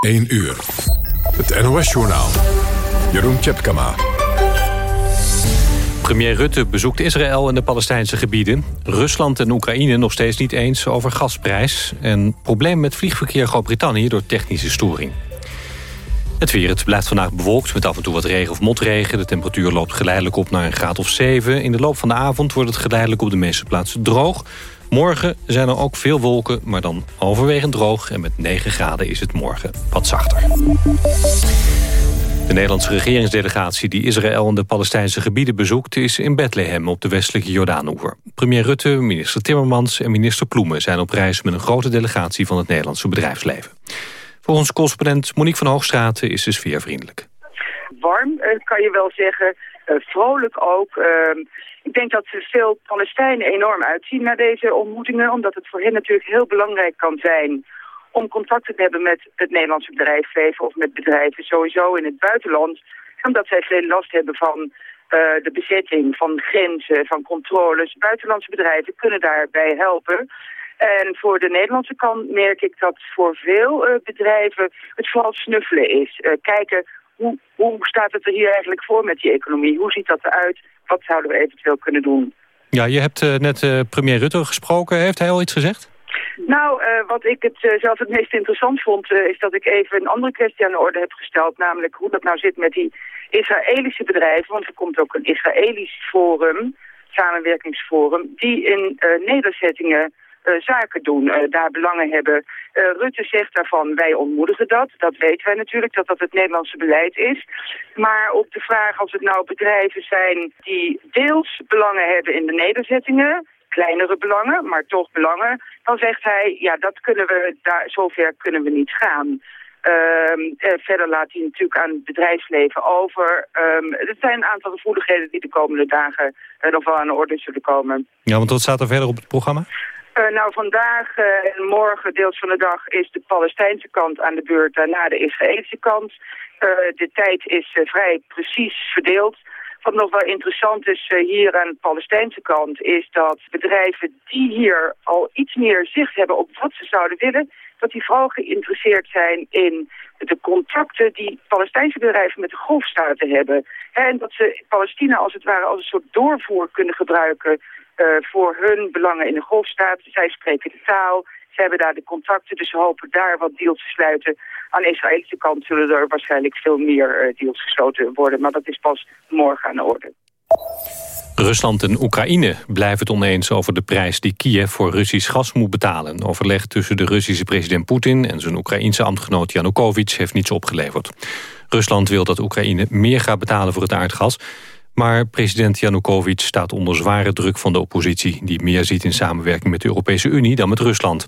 1 uur. Het NOS-journaal. Jeroen Tjepkama. Premier Rutte bezoekt Israël en de Palestijnse gebieden. Rusland en Oekraïne nog steeds niet eens over gasprijs. En probleem met vliegverkeer Groot-Brittannië door technische storing. Het weer, het blijft vandaag bewolkt met af en toe wat regen of motregen. De temperatuur loopt geleidelijk op naar een graad of 7. In de loop van de avond wordt het geleidelijk op de meeste plaatsen droog. Morgen zijn er ook veel wolken, maar dan overwegend droog. En met 9 graden is het morgen wat zachter. De Nederlandse regeringsdelegatie die Israël en de Palestijnse gebieden bezoekt... is in Bethlehem op de westelijke Jordaanoever. Premier Rutte, minister Timmermans en minister Ploemen... zijn op reis met een grote delegatie van het Nederlandse bedrijfsleven. Volgens correspondent Monique van Hoogstraten is de sfeer vriendelijk. Warm, eh, kan je wel zeggen. Eh, vrolijk ook. Ik denk dat veel Palestijnen enorm uitzien naar deze ontmoetingen... omdat het voor hen natuurlijk heel belangrijk kan zijn om contact te hebben met het Nederlandse bedrijfsleven of met bedrijven sowieso in het buitenland. Omdat zij veel last hebben van uh, de bezetting, van grenzen, van controles. Buitenlandse bedrijven kunnen daarbij helpen. En voor de Nederlandse kant merk ik dat voor veel uh, bedrijven het vooral snuffelen is. Uh, kijken, hoe, hoe staat het er hier eigenlijk voor met die economie? Hoe ziet dat eruit? Wat zouden we eventueel kunnen doen? Ja, je hebt net premier Rutte gesproken. Heeft hij al iets gezegd? Nou, uh, wat ik het zelf het meest interessant vond... Is dat ik even een andere kwestie aan de orde heb gesteld. Namelijk hoe dat nou zit met die Israëlische bedrijven. Want er komt ook een Israëlisch forum, samenwerkingsforum... die in nederzettingen zaken doen, daar belangen hebben. Rutte zegt daarvan, wij ontmoedigen dat. Dat weten wij natuurlijk, dat dat het Nederlandse beleid is. Maar op de vraag als het nou bedrijven zijn die deels belangen hebben in de nederzettingen kleinere belangen, maar toch belangen, dan zegt hij, ja, dat kunnen we, daar, zover kunnen we niet gaan. Um, eh, verder laat hij natuurlijk aan het bedrijfsleven over. Um, er zijn een aantal gevoeligheden die de komende dagen nog wel aan de orde zullen komen. Ja, want wat staat er verder op het programma? Uh, nou, vandaag en morgen, deels van de dag, is de Palestijnse kant aan de beurt, daarna de Israëlische kant. de tijd is vrij precies verdeeld. Wat nog wel interessant is hier aan de Palestijnse kant... is dat bedrijven die hier al iets meer zicht hebben op wat ze zouden willen... dat die vooral geïnteresseerd zijn in de contacten die Palestijnse bedrijven met de golfstaten hebben. en dat ze Palestina als het ware als een soort doorvoer kunnen gebruiken... Uh, voor hun belangen in de golfstaten. Zij spreken de taal, ze hebben daar de contacten, dus ze hopen daar wat deals te sluiten. Aan de Israëlische kant zullen er waarschijnlijk veel meer uh, deals gesloten worden. Maar dat is pas morgen aan de orde. Rusland en Oekraïne blijven het oneens over de prijs die Kiev voor Russisch gas moet betalen. Overleg tussen de Russische president Poetin en zijn Oekraïense ambtgenoot Yanukovych heeft niets opgeleverd. Rusland wil dat Oekraïne meer gaat betalen voor het aardgas. Maar president Janukovic staat onder zware druk van de oppositie... die meer ziet in samenwerking met de Europese Unie dan met Rusland.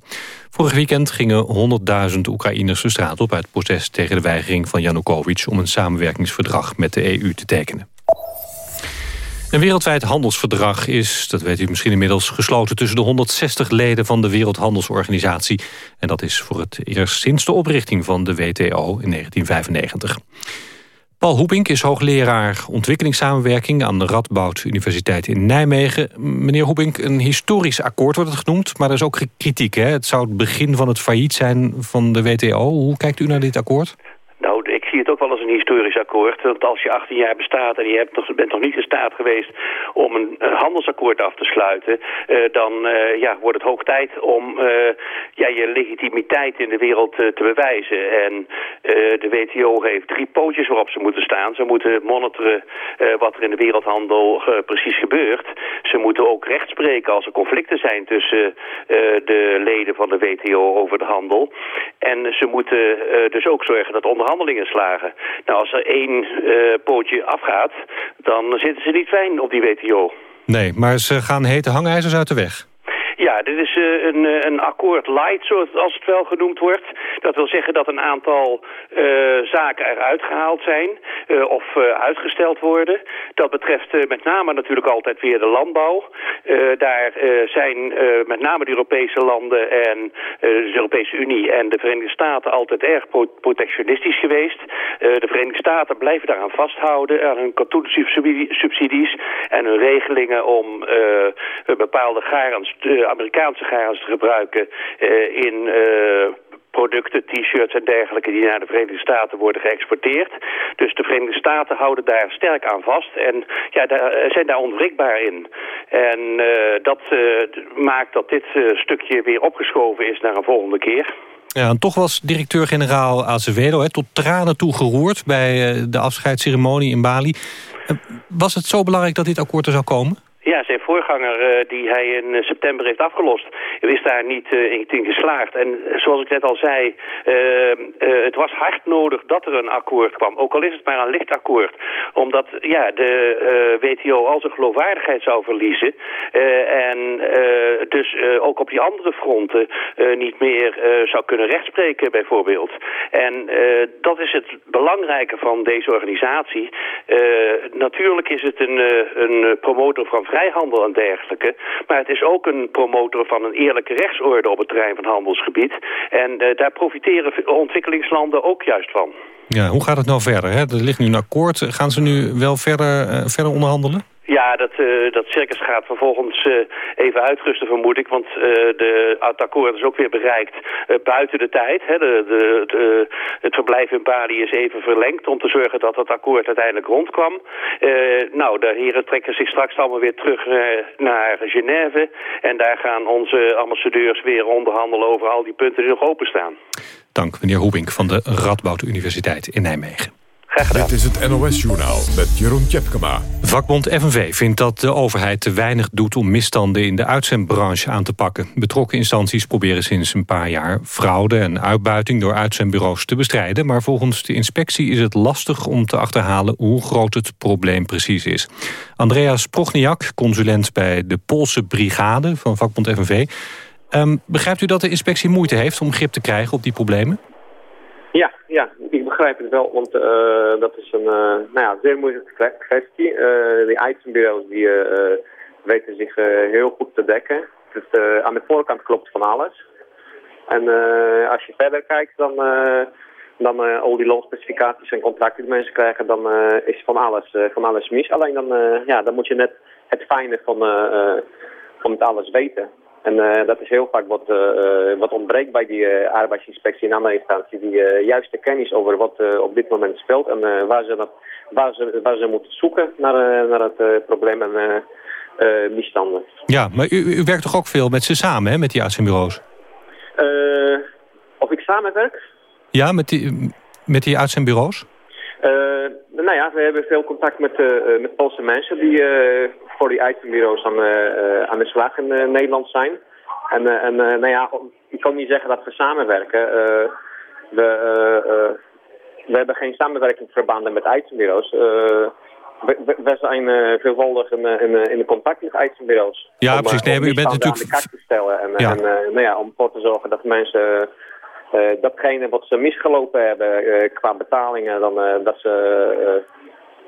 Vorig weekend gingen 100.000 Oekraïners de straat op... uit protest tegen de weigering van Janukovic... om een samenwerkingsverdrag met de EU te tekenen. Een wereldwijd handelsverdrag is, dat weet u misschien inmiddels... gesloten tussen de 160 leden van de Wereldhandelsorganisatie. En dat is voor het eerst sinds de oprichting van de WTO in 1995. Paul Hoepink is hoogleraar ontwikkelingssamenwerking... aan de Radboud Universiteit in Nijmegen. Meneer Hoepink, een historisch akkoord wordt het genoemd... maar er is ook kritiek. Hè? Het zou het begin van het failliet zijn van de WTO. Hoe kijkt u naar dit akkoord? Zie het ook wel als een historisch akkoord. Want als je 18 jaar bestaat en je hebt nog, bent nog niet in staat geweest om een, handelsakkoord af te sluiten, uh, dan uh, ja, wordt het hoog tijd om uh, ja, je legitimiteit in de wereld te bewijzen. En de WTO heeft drie pootjes waarop ze moeten staan. Ze moeten monitoren wat er in de wereldhandel precies gebeurt. Ze moeten ook recht spreken als er conflicten zijn tussen de leden van de WTO over de handel. En ze moeten dus ook zorgen dat onderhandelingen nou, als er één uh, pootje afgaat, dan zitten ze niet fijn op die WTO. Nee, maar ze gaan hete hangijzers uit de weg. Ja, dit is uh, een, eh, een akkoord light, zoals het wel genoemd wordt. Dat wil zeggen dat een aantal uh, zaken eruit gehaald zijn of uitgesteld worden. Dat betreft met name natuurlijk altijd weer de landbouw. daar zijn met name de Europese landen en de Europese Unie en de Verenigde Staten altijd erg protectionistisch geweest. de Verenigde Staten blijven daaraan vasthouden, aan hun katoensubsidies en hun regelingen om bepaalde garens Amerikaanse garens te gebruiken uh, in uh, producten, t-shirts en dergelijke die naar de Verenigde Staten worden geëxporteerd. Dus de Verenigde Staten houden daar sterk aan vast en ja, daar, zijn daar onwrikbaar in. En dat maakt dat dit stukje weer opgeschoven is naar een volgende keer. Ja, en toch was directeur-generaal Azevedo tot tranen toe geroerd... bij de afscheidsceremonie in Bali. was het zo belangrijk dat dit akkoord er zou komen? Ja, zijn voorganger uh, die hij in eh, september heeft afgelost, is daar niet uh, in geslaagd. En zoals ik net al zei, het was hard nodig dat er een akkoord kwam. Ook al is het maar een licht akkoord. Omdat ja, de WTO al zijn geloofwaardigheid zou verliezen. en dus ook op die andere fronten niet meer zou kunnen rechtspreken bijvoorbeeld. En dat is het belangrijke van deze organisatie. natuurlijk is het een, een promotor van vrijhandel en dergelijke. Maar het is ook een promotor van een eerlijke rechtsorde op het terrein van handelsgebied. En uh, daar profiteren ontwikkelingslanden ook juist van. Ja, hoe gaat het nou verder? Hè? Er ligt nu een akkoord. Gaan ze nu wel verder, uh, verder onderhandelen? Ja, dat, uh, dat circus gaat vervolgens uh, even uitrusten, vermoed ik. Want uh, de, het akkoord is ook weer bereikt buiten de tijd. Hè. De, de, de, het verblijf in Bali is even verlengd om te zorgen dat het akkoord uiteindelijk rondkwam. nou, de heren trekken zich straks allemaal weer terug naar Genève. En daar gaan onze ambassadeurs weer onderhandelen over al die punten die nog openstaan. Dank, meneer Hoebink van de Radboud Universiteit in Nijmegen. Dit is het NOS-journaal met Jeroen Tjepkema. Vakbond FNV vindt dat de overheid te weinig doet... om misstanden in de uitzendbranche aan te pakken. Betrokken instanties proberen sinds een paar jaar... fraude en uitbuiting door uitzendbureaus te bestrijden... maar volgens de inspectie is het lastig om te achterhalen... hoe groot het probleem precies is. Andreas Prochniak, consulent bij de Poolse Brigade van vakbond FNV... Um, begrijpt u dat de inspectie moeite heeft om grip te krijgen op die problemen? Ja, ja, ik begrijp het wel, want uh, dat is een uh, nou ja, zeer moeilijke kwestie. Uh, die itembureaus die weten zich heel goed te dekken. Dus, aan de voorkant klopt van alles. En als je verder kijkt, dan, dan al die loonspecificaties en contracten die mensen krijgen, dan is van alles, van alles mis. Alleen dan, ja, dan moet je net het fijne van, van het alles weten. En uh, dat is heel vaak wat, uh, wat ontbreekt bij die uh, arbeidsinspectie en andere instantie. Die juiste kennis over wat op dit moment speelt en waar, ze dat, waar, ze, waar ze moeten zoeken naar, naar het probleem en misstanden. Ja, maar u, u, werkt toch ook veel met ze samen, hè, met die uitzendbureaus? of ik samenwerk? Ja, met die, met die uitzendbureaus? Nou ja, we hebben veel contact met, met Poolse mensen die voor die itembureaus aan, uh, aan de slag in uh, Nederland zijn. En, uh, en nou ja, ik kan niet zeggen dat we samenwerken. we, we hebben geen samenwerkingsverbanden met itembureaus. We, we, zijn uh, veelvuldig in, in, contact met itembureaus. Ja, om, precies. Nee, om u bent natuurlijk... aan de kaart te stellen. En, ja. en nou ja, om ervoor te zorgen dat mensen... datgene wat ze misgelopen hebben qua betalingen... Dan, dat ze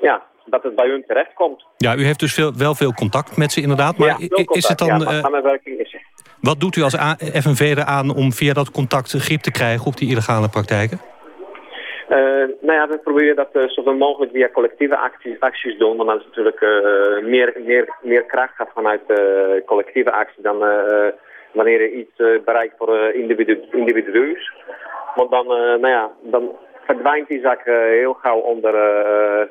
ja, dat het bij hun terechtkomt. Ja, u heeft dus veel, wel veel contact met ze inderdaad. Maar ja, is het dan... Ja, samenwerking is er. Wat doet u als FNV eraan om via dat contact grip te krijgen op die illegale praktijken? Uh, nou ja, we proberen dat uh, zoveel mogelijk via collectieve acties, acties doen. Want is natuurlijk uh, meer, meer, meer kracht gaat vanuit collectieve actie dan wanneer je iets bereikt voor individu individueus. Want dan, nou ja, dan verdwijnt die zak heel gauw onder,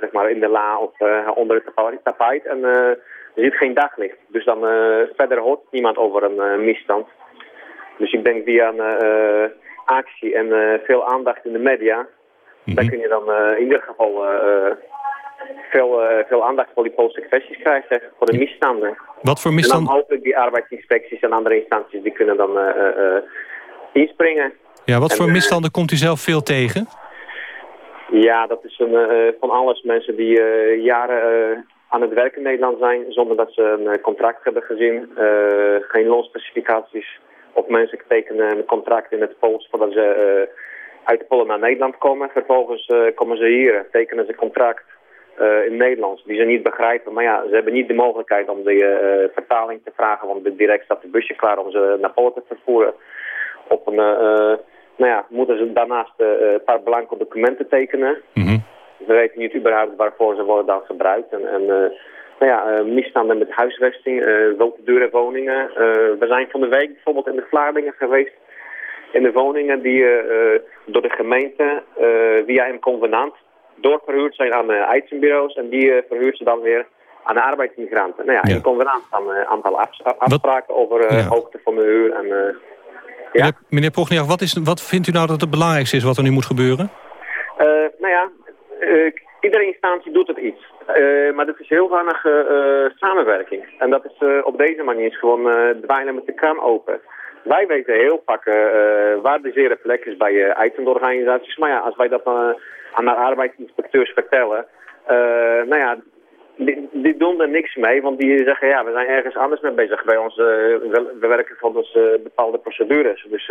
zeg maar in de la of onder het tapijt. En er zit geen daglicht. Dus dan verder hoort niemand over een misstand. Dus ik denk via een actie en veel aandacht in de media... Mm -hmm. dan kun je dan in ieder geval veel, veel aandacht voor die Poolse kwesties krijgen, voor de misstanden. Wat voor misstanden? En dan hopelijk die arbeidsinspecties en andere instanties die kunnen dan inspringen. Ja, wat voor misstanden komt u zelf veel tegen? Ja, dat is een, van alles. Mensen die jaren aan het werk in Nederland zijn zonder dat ze een contract hebben gezien. geen loonspecificaties. Of mensen tekenen een contract in het Pools voordat ze uit Polen naar Nederland komen. Vervolgens komen ze hier, tekenen ze contract in het Nederlands die ze niet begrijpen. Maar ja, ze hebben niet de mogelijkheid om de vertaling te vragen, want direct staat de busje klaar om ze naar Polen te vervoeren. Op een nou ja, moeten ze daarnaast een paar blanke documenten tekenen. Mm We weten niet überhaupt waarvoor ze worden dan gebruikt. En, en nou ja, misstanden met huisvesting, uh, dure woningen. we zijn van de week bijvoorbeeld in de Vlaardingen geweest. in de woningen die door de gemeente via een convenant doorverhuurd zijn aan uitzendbureaus. En die verhuurt ze dan weer aan de arbeidsmigranten. Nou ja, ja. in convenant staan een aantal afspraken over hoogte van de huur. En, ja. Meneer, meneer wat, is, wat vindt u nou dat het belangrijkste is wat er nu moet gebeuren? nou ja, iedere instantie doet het iets. Uh, maar dat is heel weinig samenwerking. En dat is op deze manier is gewoon dweilen met de kraan open. Wij weten heel vaak waar de zere plek is bij uitzendorganisaties. Maar ja, als wij dat aan de arbeidsinspecteurs vertellen... nou ja, die, die, doen er niks mee, want die zeggen ja, we zijn ergens anders mee bezig. Bij ons, we, we, werken volgens bepaalde procedures. Dus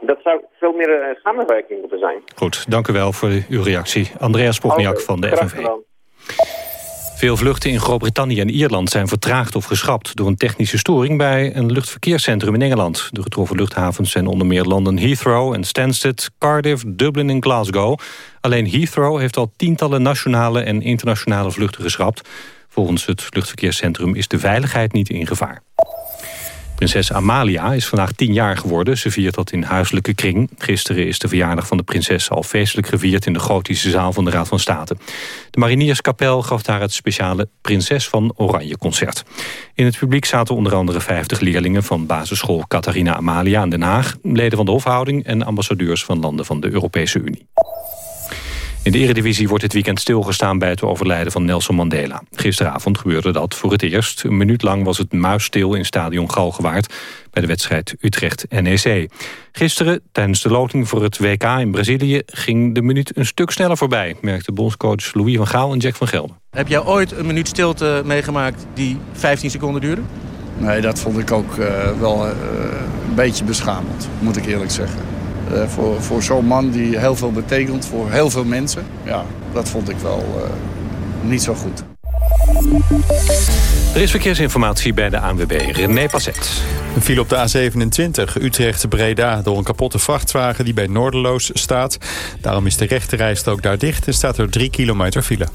dat zou veel meer samenwerking moeten zijn. Goed, dank u wel voor uw reactie. Andreas Pogniak van de FNV. Veel vluchten in Groot-Brittannië en Ierland zijn vertraagd of geschrapt... door een technische storing bij een luchtverkeerscentrum in Engeland. De getroffen luchthavens zijn onder meer London Heathrow en Stansted... Cardiff, Dublin en Glasgow. Alleen Heathrow heeft al tientallen nationale en internationale vluchten geschrapt. Volgens het luchtverkeerscentrum is de veiligheid niet in gevaar. Prinses Amalia is vandaag tien jaar geworden. Ze viert dat in huiselijke kring. Gisteren is de verjaardag van de prinses al feestelijk gevierd... in de gotische zaal van de Raad van State. De Marinierskapel gaf daar het speciale Prinses van Oranje concert. In het publiek zaten onder andere 50 leerlingen... van basisschool Catharina Amalia in Den Haag... leden van de hofhouding en ambassadeurs van landen van de Europese Unie. In de Eredivisie wordt dit weekend stilgestaan bij het overlijden van Nelson Mandela. Gisteravond gebeurde dat voor het eerst. Een minuut lang was het muisstil in stadion Galgenwaard... bij de wedstrijd Utrecht-NEC. Gisteren, tijdens de loting voor het WK in Brazilië... ging de minuut een stuk sneller voorbij... merkte bondscoach Louis van Gaal en Jack van Gelder. Heb jij ooit een minuut stilte meegemaakt die 15 seconden duurde? Nee, dat vond ik ook uh, wel uh, een beetje beschamend, moet ik eerlijk zeggen. Uh, voor voor zo'n man die heel veel betekent voor heel veel mensen. Ja, dat vond ik wel uh, niet zo goed. Er is verkeersinformatie bij de ANWB. René Passet. Een file op de A27 Utrecht-Breda door een kapotte vrachtwagen die bij Noorderloos staat. Daarom is de rechterrijstrook daar dicht en staat er 3 kilometer file.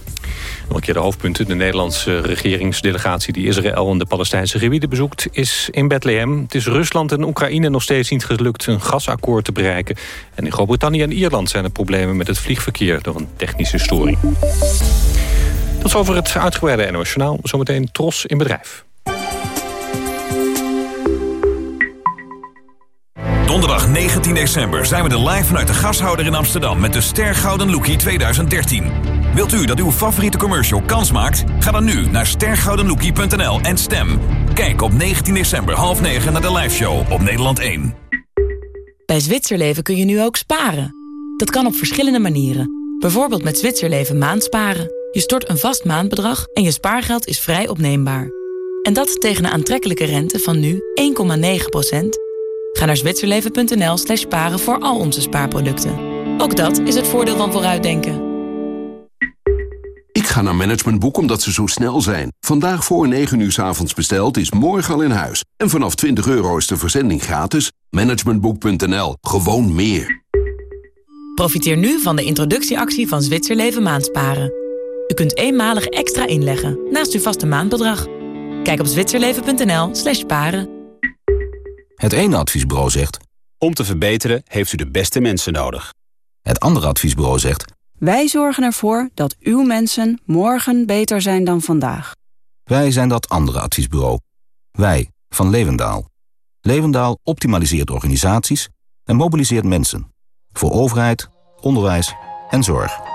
Nog een keer de hoofdpunten. De Nederlandse regeringsdelegatie die Israël en de Palestijnse gebieden bezoekt is in Bethlehem. Het is Rusland en Oekraïne nog steeds niet gelukt een gasakkoord te bereiken. En in Groot-Brittannië en Ierland zijn er problemen met het vliegverkeer door een technische storing. Tot over het uitgebreide NOS Journaal. Zometeen Tros in bedrijf. Donderdag 19 december zijn we er live vanuit de gashouder in Amsterdam... met de Ster Gouden Lookie 2013. Wilt u dat uw favoriete commercial kans maakt? Ga dan nu naar stergoudenlookie.nl en stem. Kijk op 19 december half 9 naar de liveshow op Nederland 1. Bij Zwitserleven kun je nu ook sparen. Dat kan op verschillende manieren. Bijvoorbeeld met Zwitserleven maandsparen. Je stort een vast maandbedrag en je spaargeld is vrij opneembaar. En dat tegen een aantrekkelijke rente van nu 1,9%. Ga naar zwitserleven.nl slash sparen voor al onze spaarproducten. Ook dat is het voordeel van vooruitdenken. Ik ga naar Managementboek omdat ze zo snel zijn. Vandaag voor 9 uur s avonds besteld is morgen al in huis. En vanaf 20 euro is de verzending gratis. Managementboek.nl. Gewoon meer. Profiteer nu van de introductieactie van Zwitserleven Maandsparen. U kunt eenmalig extra inleggen naast uw vaste maandbedrag. Kijk op zwitserleven.nl slash paren. Het ene adviesbureau zegt... Om te verbeteren heeft u de beste mensen nodig. Het andere adviesbureau zegt... Wij zorgen ervoor dat uw mensen morgen beter zijn dan vandaag. Wij zijn dat andere adviesbureau. Wij, van Levendaal. Levendaal optimaliseert organisaties en mobiliseert mensen. Voor overheid, onderwijs en zorg.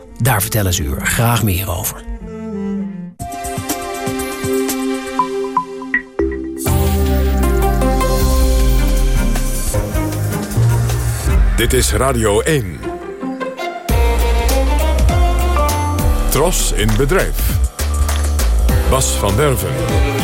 Daar vertellen ze u er graag meer over. Dit is Radio 1. Tros in bedrijf. Bas van Derven.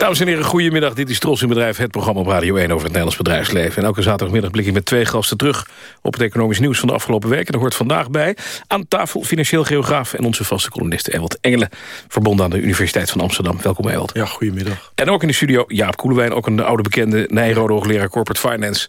Dames en heren, goedemiddag. Dit is Tros in Bedrijf, het programma op Radio 1 over het Nederlands bedrijfsleven. En elke zaterdagmiddag blik ik met twee gasten terug op het economisch nieuws van de afgelopen week. En daar hoort vandaag bij aan tafel financieel geograaf en onze vaste columniste Ewald Engelen, verbonden aan de Universiteit van Amsterdam. Welkom Ewald. Ja, goedemiddag. En ook in de studio Jaap Koelewijn, ook een oude bekende Nijrode hoogleraar Corporate Finance.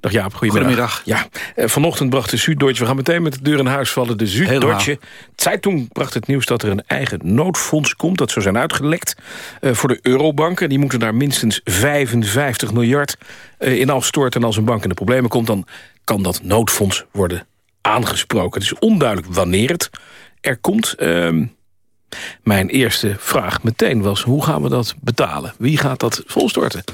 Dag Jaap, goedemiddag. Goedemiddag. Ja, eh, vanochtend bracht de Süddeutsche, we gaan meteen met de deur in huis vallen... de Süddeutsche Zeitung bracht het nieuws dat er een eigen noodfonds komt... dat zou zijn uitgelekt eh, voor de eurobanken. Die moeten daar minstens 55 miljard eh, in afstorten. En als een bank in de problemen komt, dan kan dat noodfonds worden aangesproken. Het is onduidelijk wanneer het er komt... Ehm, mijn eerste vraag meteen was, hoe gaan we dat betalen? Wie gaat dat volstorten?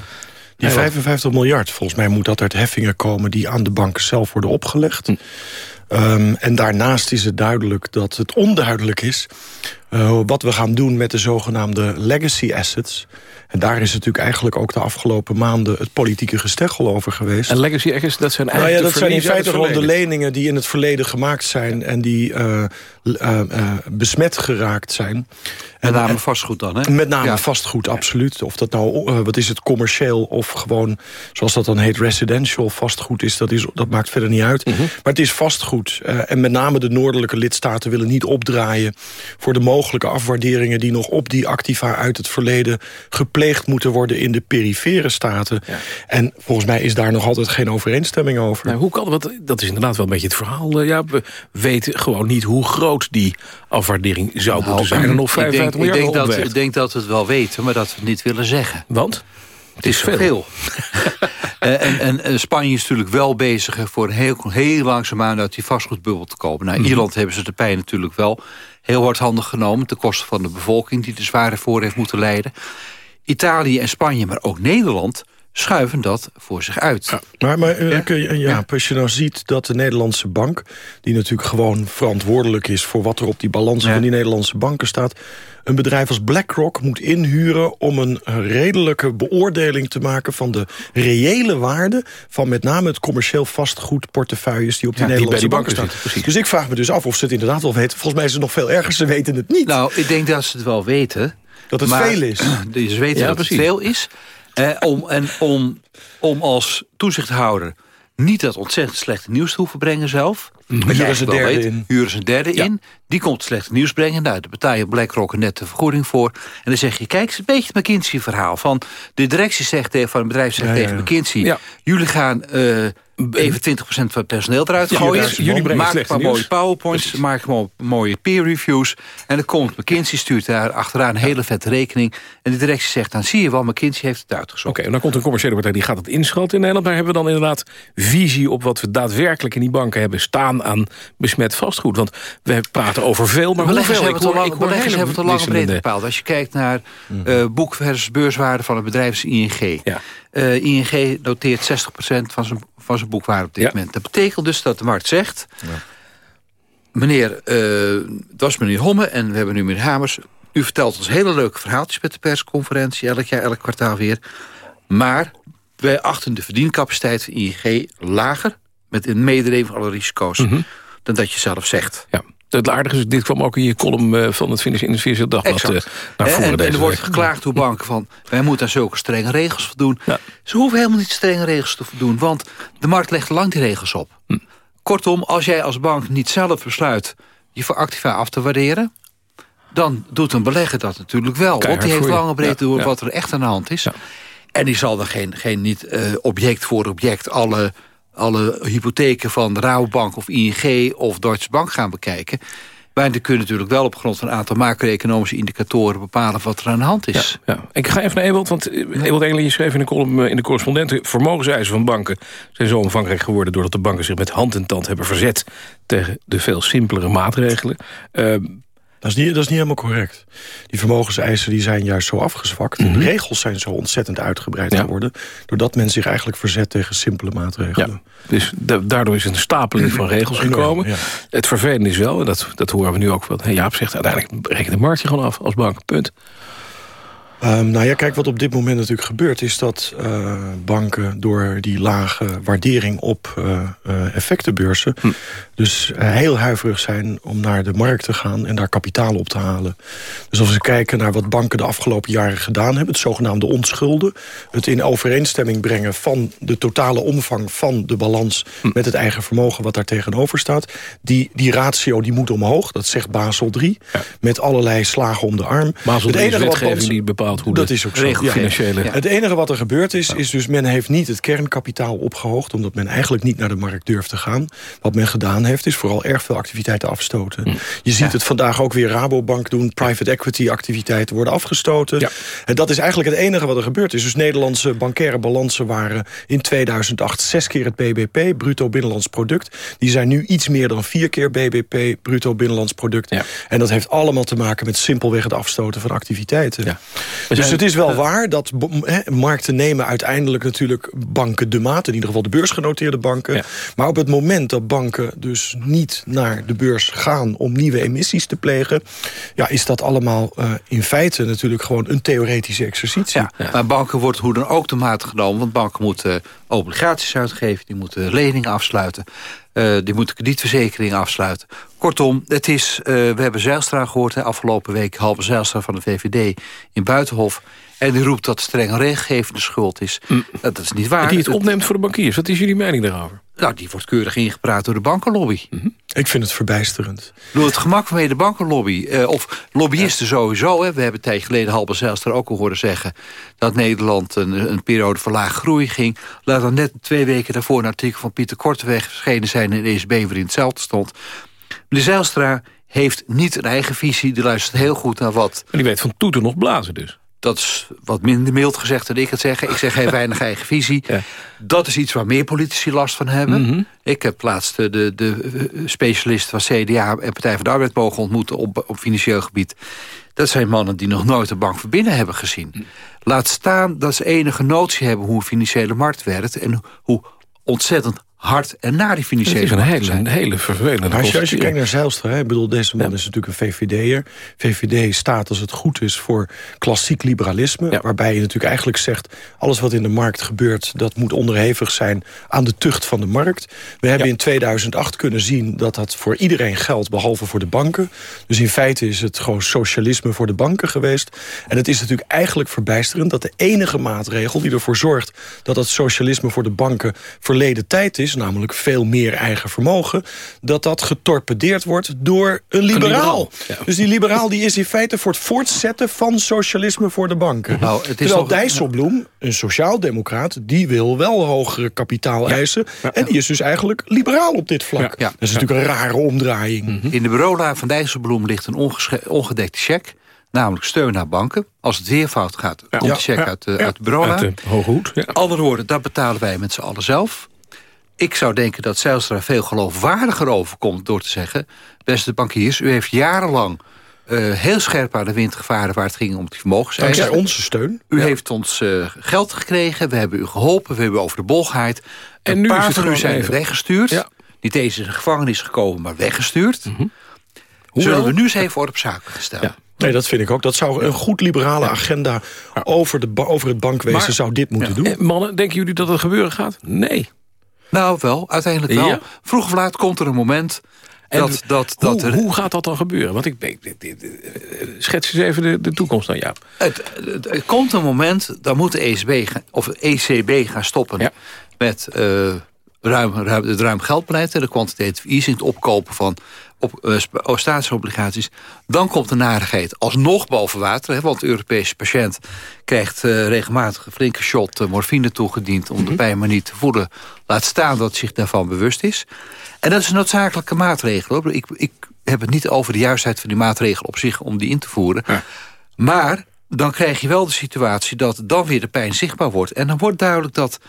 Die 55 miljard, volgens mij moet dat uit heffingen komen... die aan de banken zelf worden opgelegd. Hm. Um, en daarnaast is het duidelijk dat het onduidelijk is... Uh, wat we gaan doen met de zogenaamde legacy assets. En daar is natuurlijk eigenlijk ook de afgelopen maanden... het politieke gesteggel over geweest. En legacy assets, dat zijn nou eigenlijk ja, dat zijn in feite gewoon de leningen die in het verleden gemaakt zijn... en die uh, uh, besmet geraakt zijn. Met name vastgoed dan, hè? Met name vastgoed, absoluut. Of dat nou, uh, wat is het, commercieel of gewoon... zoals dat dan heet, residential vastgoed is... dat, is, dat maakt verder niet uit. Mhm. Mm -hmm. Maar het is vastgoed. Uh, en met name de noordelijke lidstaten willen niet opdraaien... voor de mogelijke afwaarderingen die nog op die activa uit het verleden... gepleegd moeten worden in de perifere staten. Ja. En volgens mij is daar nog altijd geen overeenstemming over. Nou, hoe kan dat? Dat is inderdaad wel een beetje het verhaal. Ja, we weten gewoon niet hoe groot die afwaardering zou nou, moeten zijn. En nog 55 ik denk, ik denk, dat, ik denk dat we het wel weten, maar dat we het niet willen zeggen. Want? Het is veel. veel. en, en, en, Spanje is natuurlijk wel bezig voor heel, heel langzaamaan uit die vastgoedbubbel te komen. Nou, Mhm. Ierland hebben ze de pijn natuurlijk wel heel hardhandig genomen... ten koste van de bevolking die er zware voor heeft moeten lijden. Italië en Spanje, maar ook Nederland schuiven dat voor zich uit. Ja, maar maar ja? Je, ja, als je nou ziet dat de Nederlandse bank... die natuurlijk gewoon verantwoordelijk is... voor wat er op die balansen van die Nederlandse banken staat... een bedrijf als BlackRock moet inhuren... om een redelijke beoordeling te maken... van de reële waarde van met name het commercieel vastgoedportefeuilles... die op die Nederlandse die banken staan. Dus ik vraag me dus af of ze het inderdaad wel weten. Volgens mij is het nog veel erger, ze weten het niet. Nou, ik denk dat ze het wel weten. Dat het maar, veel is. Ze weten ja, dat precies. het veel is... Eh, om, en om, om als toezichthouder niet dat ontzettend slechte nieuws te hoeven brengen zelf. Huren ze derde weet, in. Huren ze een derde ja. in. Die komt slecht nieuws brengen. Nou, daar betaal je BlackRock net de vergoeding voor. En dan zeg je, kijk, het is een beetje het McKinsey-verhaal. Van de directie zegt tegen, van het bedrijf zegt ja, tegen McKinsey... jullie gaan... Uh, even 20% van het personeel eruit ja, gooien. Jullie brengen maak een paar nieuws. mooie powerpoints, Precies. maak gewoon mooie peer reviews. En dan komt McKinsey, stuurt daar achteraan een hele vette rekening. En de directie zegt, dan zie je wel, McKinsey heeft het uitgezocht. Oké, okay, en dan komt een commerciële partij, die gaat het inschatten in Nederland. Maar hebben we dan inderdaad visie op wat we daadwerkelijk in die banken hebben staan aan besmet vastgoed? Want we praten over veel, maar beleggers hoeveel? hebben het al lang, beleggers hebben het al lang breed bepaald. Als je kijkt naar Mhm. uh, boek versus beurswaarde van het bedrijf is ING. Ja. Uh, ING noteert 60% van zijn, van zijn boekwaarde op dit ja. moment. Dat betekent dus dat de markt zegt... Ja. meneer, uh, het was meneer Homme en we hebben nu meneer Hamers... u vertelt ons hele leuke verhaaltjes met de persconferentie... elk jaar, elk kwartaal weer. Maar wij achten de verdiencapaciteit van ING lager... met een mededeling van alle risico's... Mhm. dan dat je zelf zegt. Ja. Het aardige is, dit kwam ook in je column uh, van het Financiële Dagblad uh, naar voren. En, en er wordt geklaagd door banken van... wij moeten aan zulke strenge regels voldoen. Ja. Ze hoeven helemaal niet strenge regels te voldoen... want de markt legt lang die regels op. Hm. Kortom, als jij als bank niet zelf besluit... je voor activa af te waarderen... dan doet een belegger dat natuurlijk wel. Keihard want die heeft lange breed ja, door ja. wat er echt aan de hand is. En die zal dan geen, geen niet uh, object voor object... alle alle hypotheken van Rabobank of ING of Deutsche Bank gaan bekijken. Maar kunnen natuurlijk wel op grond van een aantal macro-economische indicatoren bepalen wat er aan de hand is. Ja. Ik ga even naar Ewald, want Ewald Engelen, je schreef in de column in de correspondenten... vermogenseisen van banken zijn zo omvangrijk geworden... doordat de banken zich met hand en tand hebben verzet... tegen de veel simpelere maatregelen. Uh, dat is, niet, dat is niet helemaal correct. Die vermogenseisen die zijn juist zo afgezwakt. Mm -hmm. De regels zijn zo ontzettend uitgebreid ja. geworden... doordat men zich eigenlijk verzet tegen simpele maatregelen. Ja. Dus daardoor is een stapeling van regels gekomen. Ja. Het vervelende is wel, en dat, dat horen we nu ook wel... Jaap zegt, uiteindelijk reken de markt je gewoon af als bank. Punt. Um, nou ja, kijk, wat op dit moment natuurlijk gebeurt... is dat uh, banken door die lage waardering op uh, uh, effectenbeurzen... Hm. dus heel huiverig zijn om naar de markt te gaan... en daar kapitaal op te halen. Dus als we kijken naar wat banken de afgelopen jaren gedaan hebben... het zogenaamde onschulden... het in overeenstemming brengen van de totale omvang van de balans... Hm. met het eigen vermogen wat daar tegenover staat... die, die ratio die moet omhoog, dat zegt Basel 3... Ja. met allerlei slagen om de arm. Basel 3 het enige is wetgeving die bepaalt hoe dat is ook zo. financiële... Ja. Het enige wat er gebeurd is, is dus men heeft niet het kernkapitaal opgehoogd... omdat men eigenlijk niet naar de markt durft te gaan. Wat men gedaan heeft, is vooral erg veel activiteiten afstoten. Hm. Je ziet het vandaag ook weer Rabobank doen. Private equity activiteiten worden afgestoten. En dat is eigenlijk het enige wat er gebeurd is. Dus Nederlandse bankaire balansen waren in 2008 zes keer het BBP, bruto binnenlands product. Die zijn nu iets meer dan vier keer BBP, bruto binnenlands product. En dat heeft allemaal te maken met simpelweg het afstoten van activiteiten. Ja. Dus het is wel waar dat markten nemen uiteindelijk natuurlijk banken de maat. In ieder geval de beursgenoteerde banken. Maar op het moment dat banken dus niet naar de beurs gaan... om nieuwe emissies te plegen... Ja, is dat allemaal uh, in feite natuurlijk gewoon een theoretische exercitie. Ja, maar banken wordt hoe dan ook de maat genomen. Want banken moeten obligaties uitgeven, die moeten leningen afsluiten. Uh, die moeten kredietverzekeringen afsluiten. Kortom, het is, uh, we hebben Zijlstra gehoord de afgelopen week... Halbe Zijlstra van de VVD in Buitenhof. En die roept dat streng rechtgevende schuld is. Mm. Dat is niet waar. Die het opneemt voor de bankiers. Wat is jullie mening daarover? Nou, die wordt keurig ingepraat door de bankenlobby. Mm -hmm. Ik vind het verbijsterend. Door het gemak waarmee de bankenlobby, uh, of lobbyisten sowieso... Hè, we hebben een tijd geleden Halbe Zijlstra ook al horen zeggen... dat Nederland een, een periode van laag groei ging. Laat dan net twee weken daarvoor een artikel van Pieter Korteweg verschenen zijn... in ECB waarin hetzelfde stond. Meneer Zijlstra heeft niet een eigen visie. Die luistert heel goed naar wat... Maar die weet van toeten nog blazen dus. Dat is wat minder mild gezegd dan ik het zeggen. Ik zeg heel weinig eigen visie. Ja. Dat is iets waar meer politici last van hebben. Mm -hmm. Ik heb laatst de, de, de specialist van CDA en Partij van de Arbeid mogen ontmoeten op, op financieel gebied. Dat zijn mannen die nog nooit de bank van binnen hebben gezien. Mm. Laat staan dat ze enige notie hebben hoe een financiële markt werkt... en hoe ontzettend hard en naar die financiële Het is een hele, een hele vervelende als je, als je kijkt naar Zijlstra, hè, ik bedoel, deze man is natuurlijk een VVD'er. VVD staat als het goed is voor klassiek liberalisme. Waarbij je natuurlijk eigenlijk zegt... alles wat in de markt gebeurt, dat moet onderhevig zijn... aan de tucht van de markt. We hebben in 2008 kunnen zien dat dat voor iedereen geldt... behalve voor de banken. Dus in feite is het gewoon socialisme voor de banken geweest. En het is natuurlijk eigenlijk verbijsterend... dat de enige maatregel die ervoor zorgt... dat dat socialisme voor de banken verleden tijd is namelijk veel meer eigen vermogen... dat dat getorpedeerd wordt door een liberaal. Dus die liberaal die is in feite voor het voortzetten van socialisme voor de banken. Nou, het is Terwijl nog... Dijsselbloem, een sociaaldemocraat... die wil wel hogere kapitaal eisen. En die is dus eigenlijk liberaal op dit vlak. Dat is natuurlijk een rare omdraaiing. Mhm. In de bureaula van Dijsselbloem ligt een ongedekte cheque namelijk steun naar banken. Als het weer fout gaat, komt de cheque uit, de, uit de bureau. Uit de hoed. Andere woorden, dat betalen wij met z'n allen zelf. Ik zou denken dat Zijlstra veel geloofwaardiger overkomt... door te zeggen, beste bankiers, u heeft jarenlang... Uh, heel scherp aan de wind gevaren waar het ging om die vermogenseisen. Dankzij onze steun. U heeft ons uh, geld gekregen, we hebben u geholpen, we hebben over de bol gehaaid. En een nu paar van u zijn even. weggestuurd. Ja. Niet eens in de gevangenis gekomen, maar weggestuurd. Mm -hmm. Zullen we nu eens even op zaken gesteld. Ja. Nee, dat vind ik ook. Dat zou een goed liberale agenda over, de, over het bankwezen maar, zou dit moeten doen. Mannen, denken jullie dat het gebeuren gaat? Nee. Nou, wel, uiteindelijk wel. Ja. Vroeg of laat komt er een moment... dat, dat, dat hoe, hoe gaat dat dan gebeuren? Want ik, ik, schets eens even de, de toekomst dan, Jaap. Het, er komt een moment, dan moet de ECB gaan, of ECB gaan stoppen... Ja. met uh, ruim, ruim, het ruim geldbeleid... en de quantitative easing, het opkopen van op uh, staatsobligaties. Dan komt de narigheid alsnog boven water. Hè, want de Europese patiënt krijgt uh, regelmatig een flinke shot uh, morfine toegediend... om mm -hmm. de pijn maar niet te voelen. Laat staan dat zich daarvan bewust is. En dat is een noodzakelijke maatregel. Hoor. Ik, ik heb het niet over de juistheid van die maatregel op zich... om die in te voeren. Ja. Maar dan krijg je wel de situatie dat dan weer de pijn zichtbaar wordt. En dan wordt duidelijk dat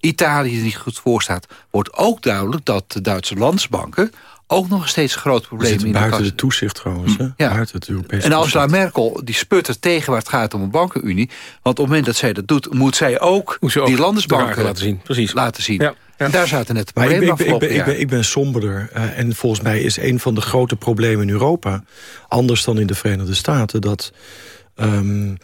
Italië er niet goed voor staat. Wordt ook duidelijk dat de Duitse landsbanken ook nog steeds groot probleem in buiten de, toezicht trouwens. Hè? Ja. Buiten het Europese en Angela Merkel die sputtert tegen waar het gaat om een bankenunie. Want op het moment dat zij dat doet... moet zij ook, die landesbanken laten zien. Precies. Laten zien. Ja. En daar zaten net maar ik ben, ik, ben, ik, ben, ik, ben, ik ben somberder. Uh, en volgens mij is een van de grote problemen in Europa... anders dan in de Verenigde Staten... dat um,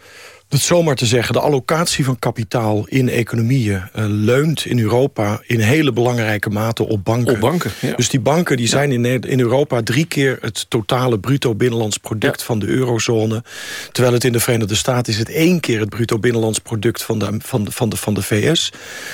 het zomaar te zeggen, de allocatie van kapitaal in economieën... Uh, leunt in Europa in hele belangrijke mate op banken. Op banken, ja. Dus die banken die zijn in, in Europa drie keer het totale bruto binnenlands product van de eurozone. Terwijl het in de Verenigde Staten is het één keer het bruto binnenlands product van de, van de, van de, van de VS.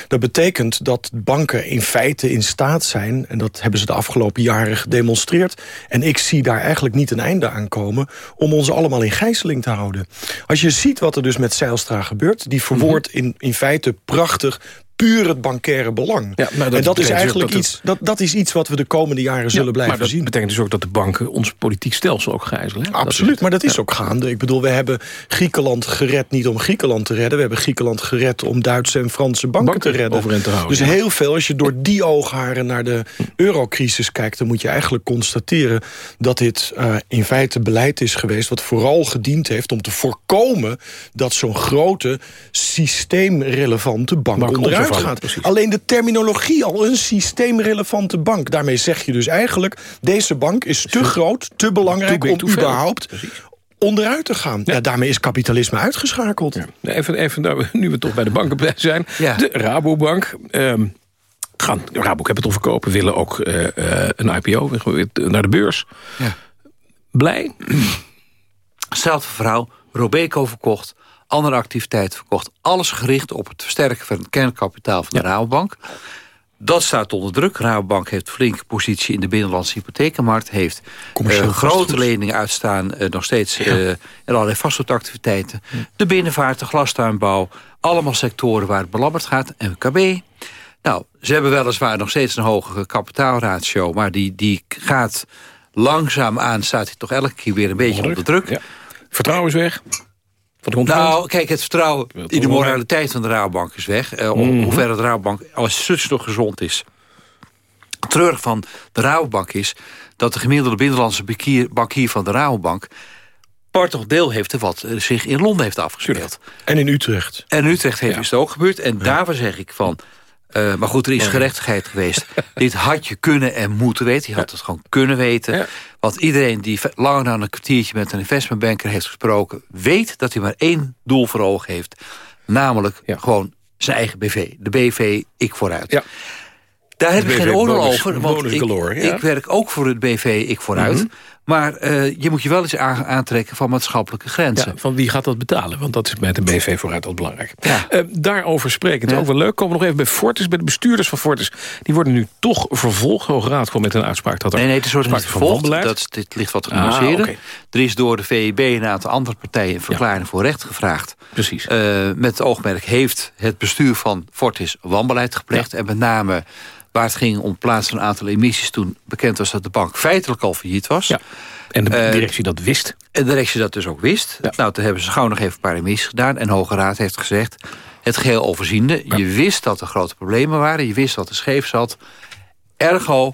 Dat betekent dat banken in feite in staat zijn... en dat hebben ze de afgelopen jaren gedemonstreerd... en ik zie daar eigenlijk niet een einde aan komen... om ons allemaal in gijzeling te houden. Als je ziet wat er dus met Zeilstra gebeurt... die verwoordt mhm. in, in feite prachtig puur het bankaire belang. Ja, dat en dat is eigenlijk iets, dat, dat is iets wat we de komende jaren zullen blijven maar dat zien. betekent dus ook dat de banken ons politiek stelsel ook gijzelen. Absoluut, maar dat is ook gaande. Ik bedoel, we hebben Griekenland gered niet om Griekenland te redden. We hebben Griekenland gered om Duitse en Franse banken, te redden. Te houden, dus heel veel, als je door die oogharen naar de eurocrisis kijkt... dan moet je eigenlijk constateren dat dit uh, in feite beleid is geweest... wat vooral gediend heeft om te voorkomen dat zo'n grote systeemrelevante bank, Alleen de terminologie al, een systeemrelevante bank. Daarmee zeg je dus eigenlijk... deze bank is te groot, te belangrijk om überhaupt onderuit te gaan. Ja. daarmee is kapitalisme uitgeschakeld. Ja. Even, even nou, nu we toch bij de banken zijn. De Rabobank... Um, gaan Rabo Capital verkopen, willen ook uh, uh, een IPO naar de beurs. Ja. Blij? Zelfde verhaal, Robeco verkocht, andere activiteiten verkocht. Alles gericht op het versterken van het kernkapitaal van de Rabobank. Dat staat onder druk. Rabobank heeft flinke positie in de binnenlandse hypothekenmarkt. Heeft uh, grote leningen uitstaan. Uh, nog steeds uh, ja. en allerlei vastgoedactiviteiten. De binnenvaart, de glastuinbouw. Allemaal sectoren waar het belabberd gaat. MKB. Nou, ze hebben weliswaar nog steeds een hogere kapitaalratio. Maar die, die gaat langzaam aan. Staat hij toch elke keer weer een beetje onder druk. Ja. Vertrouwen is weg nou, kijk, het vertrouwen in de moraliteit van de Rabobank is weg. Uh, mm Hoe ver de Rabobank als such nog gezond is. Treurig van de Rabobank is dat de gemiddelde binnenlandse bankier van de Rabobank partig deel heeft wat zich in Londen heeft afgespeeld. En in Utrecht. En in Utrecht heeft het ook gebeurd. En ja. daarvan zeg ik van... Uh, maar goed, er is gerechtigheid geweest. Dit had je kunnen en moeten weten. Je had het gewoon kunnen weten. Want iedereen die langer dan een kwartiertje met een investmentbanker heeft gesproken... weet dat hij maar één doel voor ogen heeft. Namelijk gewoon zijn eigen BV. De BV, ik vooruit. Ja. Daar heb ik geen oordeel over, want ik, ik, werk ook voor het BV Ik Vooruit. Mhm. Maar uh, je moet je wel eens aantrekken van maatschappelijke grenzen. Ja, van wie gaat dat betalen? Want dat is met de BV vooruit al belangrijk. Ja. Uh, daarover sprekend, ja. ook wel leuk. Komen we nog even bij Fortis, bij de bestuurders van Fortis. Die worden nu toch vervolgd. Hoge Raad kwam met een uitspraak. Dat er nee, nee, het is wordt niet vervolgd. Dat, dit ligt wat genuanceerder. Ah, okay. Er is door de VEB en een aantal andere partijen... een verklaring voor recht gevraagd. Precies. Uh, met het oogmerk heeft het bestuur van Fortis wanbeleid gepleegd. En met name waar het ging om plaats van een aantal emissies... toen bekend was dat de bank feitelijk al failliet was. Ja. En de uh, directie dat wist. En de directie dat dus ook wist. Ja. Nou, toen hebben ze gauw nog even een paar emissies gedaan. En de Hoge Raad heeft gezegd, het geheel overziende. Ja. Je wist dat er grote problemen waren. Je wist dat er scheef zat. Ergo,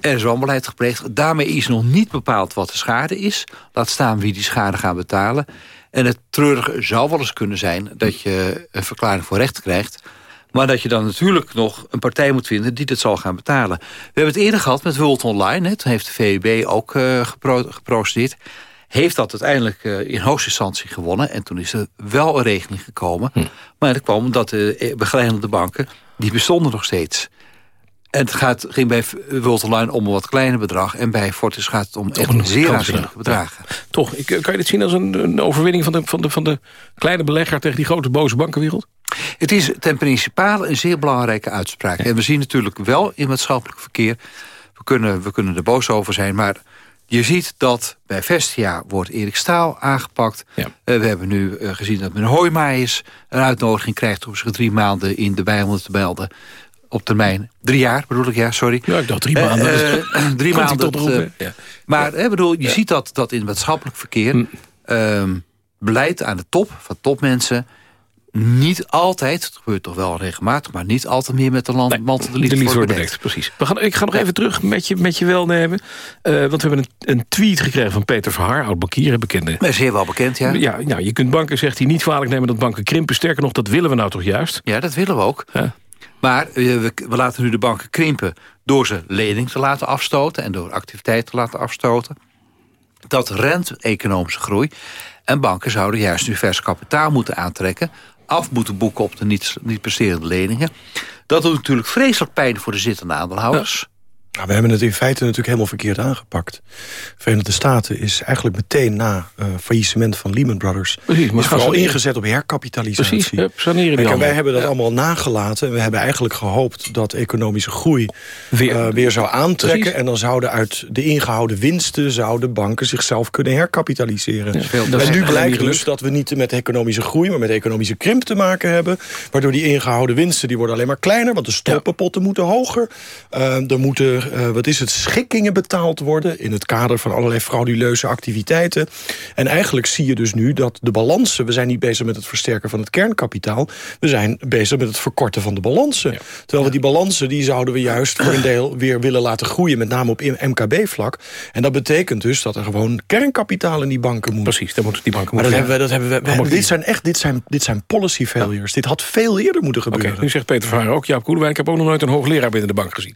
er is wanbeleid gepleegd. Daarmee is nog niet bepaald wat de schade is. Laat staan wie die schade gaat betalen. En het treurige zou wel eens kunnen zijn... dat je een verklaring voor recht krijgt... Maar dat je dan natuurlijk nog een partij moet vinden die dit zal gaan betalen. We hebben het eerder gehad met World Online. Hè. Toen heeft de VUB ook uh, gepro geprocedeerd. Heeft dat uiteindelijk uh, in hoogste instantie gewonnen. En toen is er wel een regeling gekomen. Hm. Maar dat kwam omdat de eh, begeleidende banken... die bestonden nog steeds. En het gaat, ging bij World Online om een wat kleiner bedrag. En bij Fortis gaat het om echt zeer aanzienlijke bedragen. Ja. Toch, kan je dit zien als een, een overwinning van de, van, de, van de kleine belegger... tegen die grote boze bankenwereld? Het is ten principale een zeer belangrijke uitspraak. En we zien natuurlijk wel in maatschappelijk verkeer... we kunnen, we kunnen er boos over zijn, maar... Je ziet dat bij Vestia wordt Erik Staal aangepakt. Ja. Uh, we hebben nu uh, gezien dat meneer Hoijmaijers een uitnodiging krijgt... om zich drie maanden in de bijhonden te melden op termijn. Drie jaar bedoel ik, ja, sorry. Ja, ik dacht drie maanden. Uh, drie maanden. Tot uh, ja. Maar ja. bedoel, je ziet dat, dat in maatschappelijk verkeer... Hm. Uh, beleid aan de top van topmensen niet altijd, het gebeurt toch wel regelmatig... maar niet altijd meer met de land, nee, mantel de liefde, de liefde bedekt. Precies. We gaan, ik ga nog even terug met je, met je welnemen. Uh, want we hebben een, een, tweet gekregen van Peter Verhaar, oud-bankier, bekende. Maar zeer wel bekend, ja. Ja, nou, je kunt banken, zegt hij, niet kwalijk nemen dat banken krimpen. Sterker nog, dat willen we nou toch juist? Ja, dat willen we ook. Ja. Maar uh, we, we, laten nu de banken krimpen door ze lening te laten afstoten... en door activiteit te laten afstoten. Dat rent economische groei. En banken zouden juist nu vers kapitaal moeten aantrekken... af moeten boeken op de niet, niet presterende leningen. Dat doet natuurlijk vreselijk pijn voor de zittende aandeelhouders. Nou, we hebben het in feite natuurlijk helemaal verkeerd aangepakt. De Verenigde Staten is eigenlijk meteen na uh, faillissement van Lehman Brothers... Precies, maar is vooral ingezet op herkapitalisatie. Precies, hup, saneren die Kijk, en wij hebben dat allemaal nagelaten. En we hebben eigenlijk gehoopt dat economische groei weer, weer zou aantrekken. Precies. En dan zouden uit de ingehouden winsten... zouden banken zichzelf kunnen herkapitaliseren. Ja, veel- en nu blijkt dus gelukt. dat we niet met economische groei... maar met economische krimp te maken hebben. Waardoor die ingehouden winsten die worden alleen maar kleiner... want de stoppenpotten moeten hoger. Eh, er moeten, eh, wat is het, schikkingen betaald worden... in het kader van allerlei frauduleuze activiteiten. En eigenlijk zie je dus nu dat de balansen... we zijn niet bezig met het versterken van het kernkapitaal... we zijn bezig met het verkorten van de balansen. Terwijl we die balansen, die zouden we juist voor een deel... weer willen laten groeien, met name op MKB-vlak. En dat betekent dus dat er gewoon kernkapitaal in die banken moet. Precies, dat moeten die banken Maar dat moeten hebben we, dat hebben we, we- moeten dit zijn echt dit zijn, dit zijn policy failures. Dit had veel eerder moeten Oké, gebeuren. nu zegt Peter Verhaar ook... Jaap Koelewijn, ik heb ook nog nooit een hoogleraar binnen de bank gezien.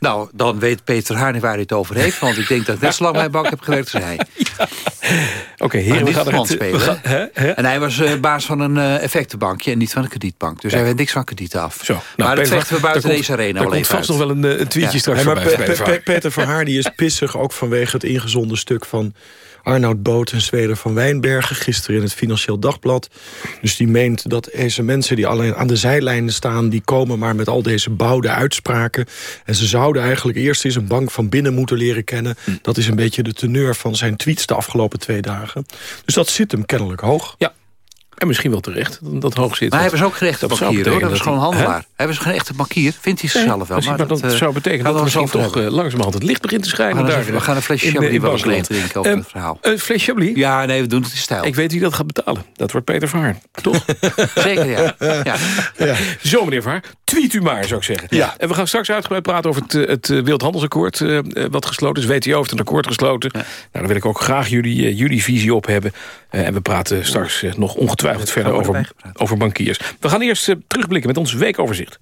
Nou, dan weet Peter Haar niet waar hij het over heeft... want ik denk dat ik net zo lang bij een bank heb gewerkt als hij. Oké, we niet gaan van het... spelen. gaan- hè, hè? En hij was eh, baas van een eh, effectenbankje en niet van een kredietbank. Dus Ja. hij weet niks van krediet af. Zo, nou, maar dat Peter, vechten we buiten deze komt- arena komt even vast uit. nog wel een, eh, een tweetje Ja. straks Nee, maar Peter Verhaar die is pissig ook vanwege het ingezonden stuk van Arnoud Boot en Zweder van Wijnbergen gisteren in het Financieel Dagblad. Dus die meent dat deze mensen die alleen aan de zijlijnen staan, die komen maar met al deze bouwde uitspraken. En ze zouden eigenlijk eerst eens een bank van binnen moeten leren kennen. Hm. Dat is een beetje de teneur van zijn tweets de afgelopen twee dagen. Dus dat zit hem kennelijk hoog. Ja. En misschien wel terecht, dat hoog zit. Maar hij want was ook geen echte zou bankier, hoor. Dat was gewoon handelaar. Hij was geen echte bankier, vindt hij zichzelf wel. maar dat, eh, zou betekenen dat we misschien toch eh, langzamerhand het licht begint te schijnen. We gaan daar, even- we gaan een flesje Chablis wel eens leeg drinken over Ehm, het verhaal. Een flesje Chablis? Ja, nee, we doen het in stijl. Ik weet wie dat gaat betalen. Dat wordt Peter Verhaar, toch? Zeker, ja. ja. Zo, meneer Verhaar, tweet u maar, zou ik zeggen. Ja. En we gaan straks uitgebreid praten over het, eh, het Wereldhandelsakkoord... wat gesloten is. WTO heeft een akkoord gesloten. Nou, daar wil ik ook graag jullie, jullie visie op hebben. Eh, en we praten straks eh, nog ongetwijfeld verder over, over bankiers. We gaan eerst eh, terugblikken met ons weekoverzicht.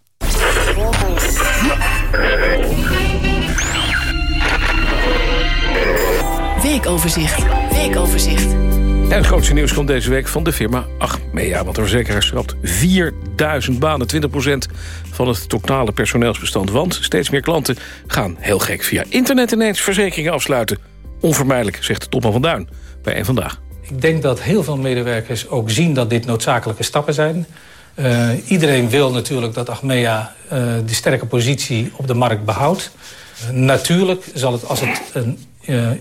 Weekoverzicht. Weekoverzicht. En het grootste nieuws komt deze week van de firma Achmea. Want de verzekeraar schrapt 4000 banen, 20% van het totale personeelsbestand. Want steeds meer klanten gaan heel gek via internet ineens verzekeringen afsluiten. Onvermijdelijk, zegt de topman van Duin bij een Vandaag. Ik denk dat heel veel medewerkers ook zien dat dit noodzakelijke stappen zijn. Eh, iedereen wil natuurlijk dat Achmea eh de sterke positie op de markt behoudt. Eh, natuurlijk zal het, als het een,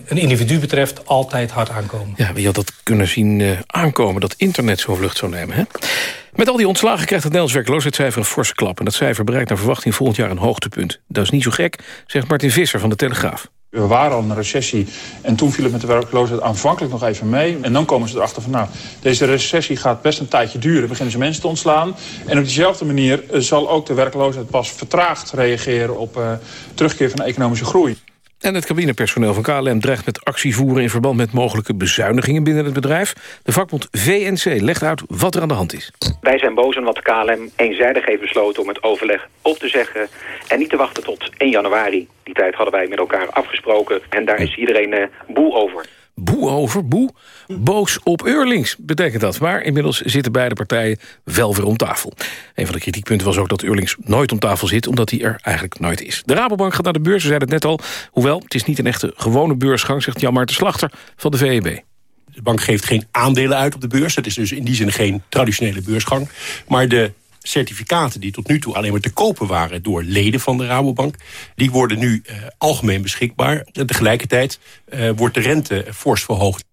een individu betreft, altijd hard aankomen. Ja, wie had dat kunnen zien aankomen, dat internet zo'n vlucht zou nemen, hè? Met al die ontslagen krijgt het Nederlands werkloosheidscijfer een forse klap. En dat cijfer bereikt naar verwachting volgend jaar een hoogtepunt. Dat is niet zo gek, zegt Martin Visser van de Telegraaf. We waren al een recessie en toen viel het met de werkloosheid aanvankelijk nog even mee. En dan komen ze erachter van nou, deze recessie gaat best een tijdje duren. Beginnen ze mensen te ontslaan. En op diezelfde manier eh, zal ook de werkloosheid pas vertraagd reageren op eh, terugkeer van economische groei. En het cabinepersoneel van KLM dreigt met actie voeren... in verband met mogelijke bezuinigingen binnen het bedrijf. De vakbond VNC legt uit wat er aan de hand is. Wij zijn boos omdat KLM eenzijdig heeft besloten om het overleg op te zeggen... en niet te wachten tot 1 januari. Die tijd hadden wij met elkaar afgesproken en daar is iedereen eh, boe over. Boe over, boe. Boos op Eurlings betekent dat. Maar inmiddels zitten beide partijen wel weer om tafel. Een van de kritiekpunten was ook dat Eurlings nooit om tafel zit... omdat hij er eigenlijk nooit is. De Rabobank gaat naar de beurs, we zeiden het net al. Hoewel, het is niet een echte gewone beursgang... zegt Jan Maarten Slachter van de VEB. De bank geeft geen aandelen uit op de beurs. Het is dus in die zin geen traditionele beursgang. Maar de certificaten die tot nu toe alleen maar te kopen waren... door leden van de Rabobank, die worden nu eh, algemeen beschikbaar. En tegelijkertijd eh, wordt de rente fors verhoogd.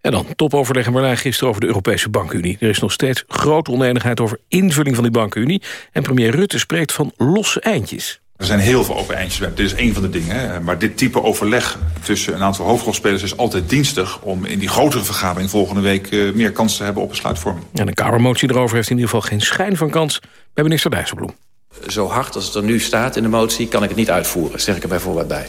En dan topoverleg in Berlijn gisteren over de Europese Bankenunie. Er is nog steeds grote oneenigheid over invulling van die Bankenunie. En premier Rutte spreekt van losse eindjes. Er zijn heel veel open eindjes. Dit is één van de dingen. Maar dit type overleg tussen een aantal hoofdrolspelers is altijd dienstig... om in die grotere vergadering volgende week eh, meer kans te hebben op besluitvorming. En een Kamermotie erover heeft in ieder geval geen schijn van kans... bij minister Dijsselbloem. Zo hard als het er nu staat in de motie, kan ik het niet uitvoeren. Zeg ik er bijvoorbeeld bij.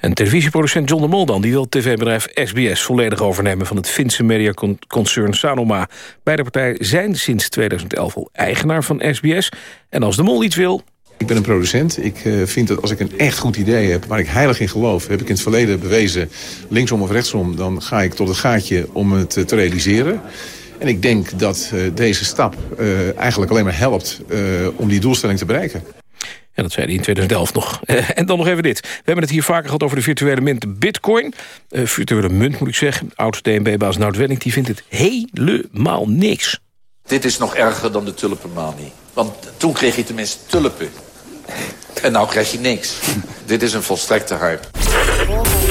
En televisieproducent John de Mol dan, die wil het tv-bedrijf SBS volledig overnemen van het Finse mediaconcern Sanoma. Beide partijen zijn sinds 2011 al eigenaar van SBS. En als de Mol iets wil... Ik ben een producent. Ik uh, vind dat als ik een echt goed idee heb, waar ik heilig in geloof... heb ik in het verleden bewezen, linksom of rechtsom... dan ga ik tot het gaatje om het uh, te realiseren. En ik denk dat uh, deze stap eigenlijk alleen maar helpt om die doelstelling te bereiken. En dat zei hij in 2011 nog. en dan nog even dit. We hebben het hier vaker gehad over de virtuele munt Bitcoin. Uh, virtuele munt moet ik zeggen. Oud-DNB-baas Nout Welling die vindt het helemaal niks. Dit is nog erger dan de tulpenmanie. Want toen kreeg je tenminste tulpen. En nou krijg je niks. Dit is een volstrekte hype.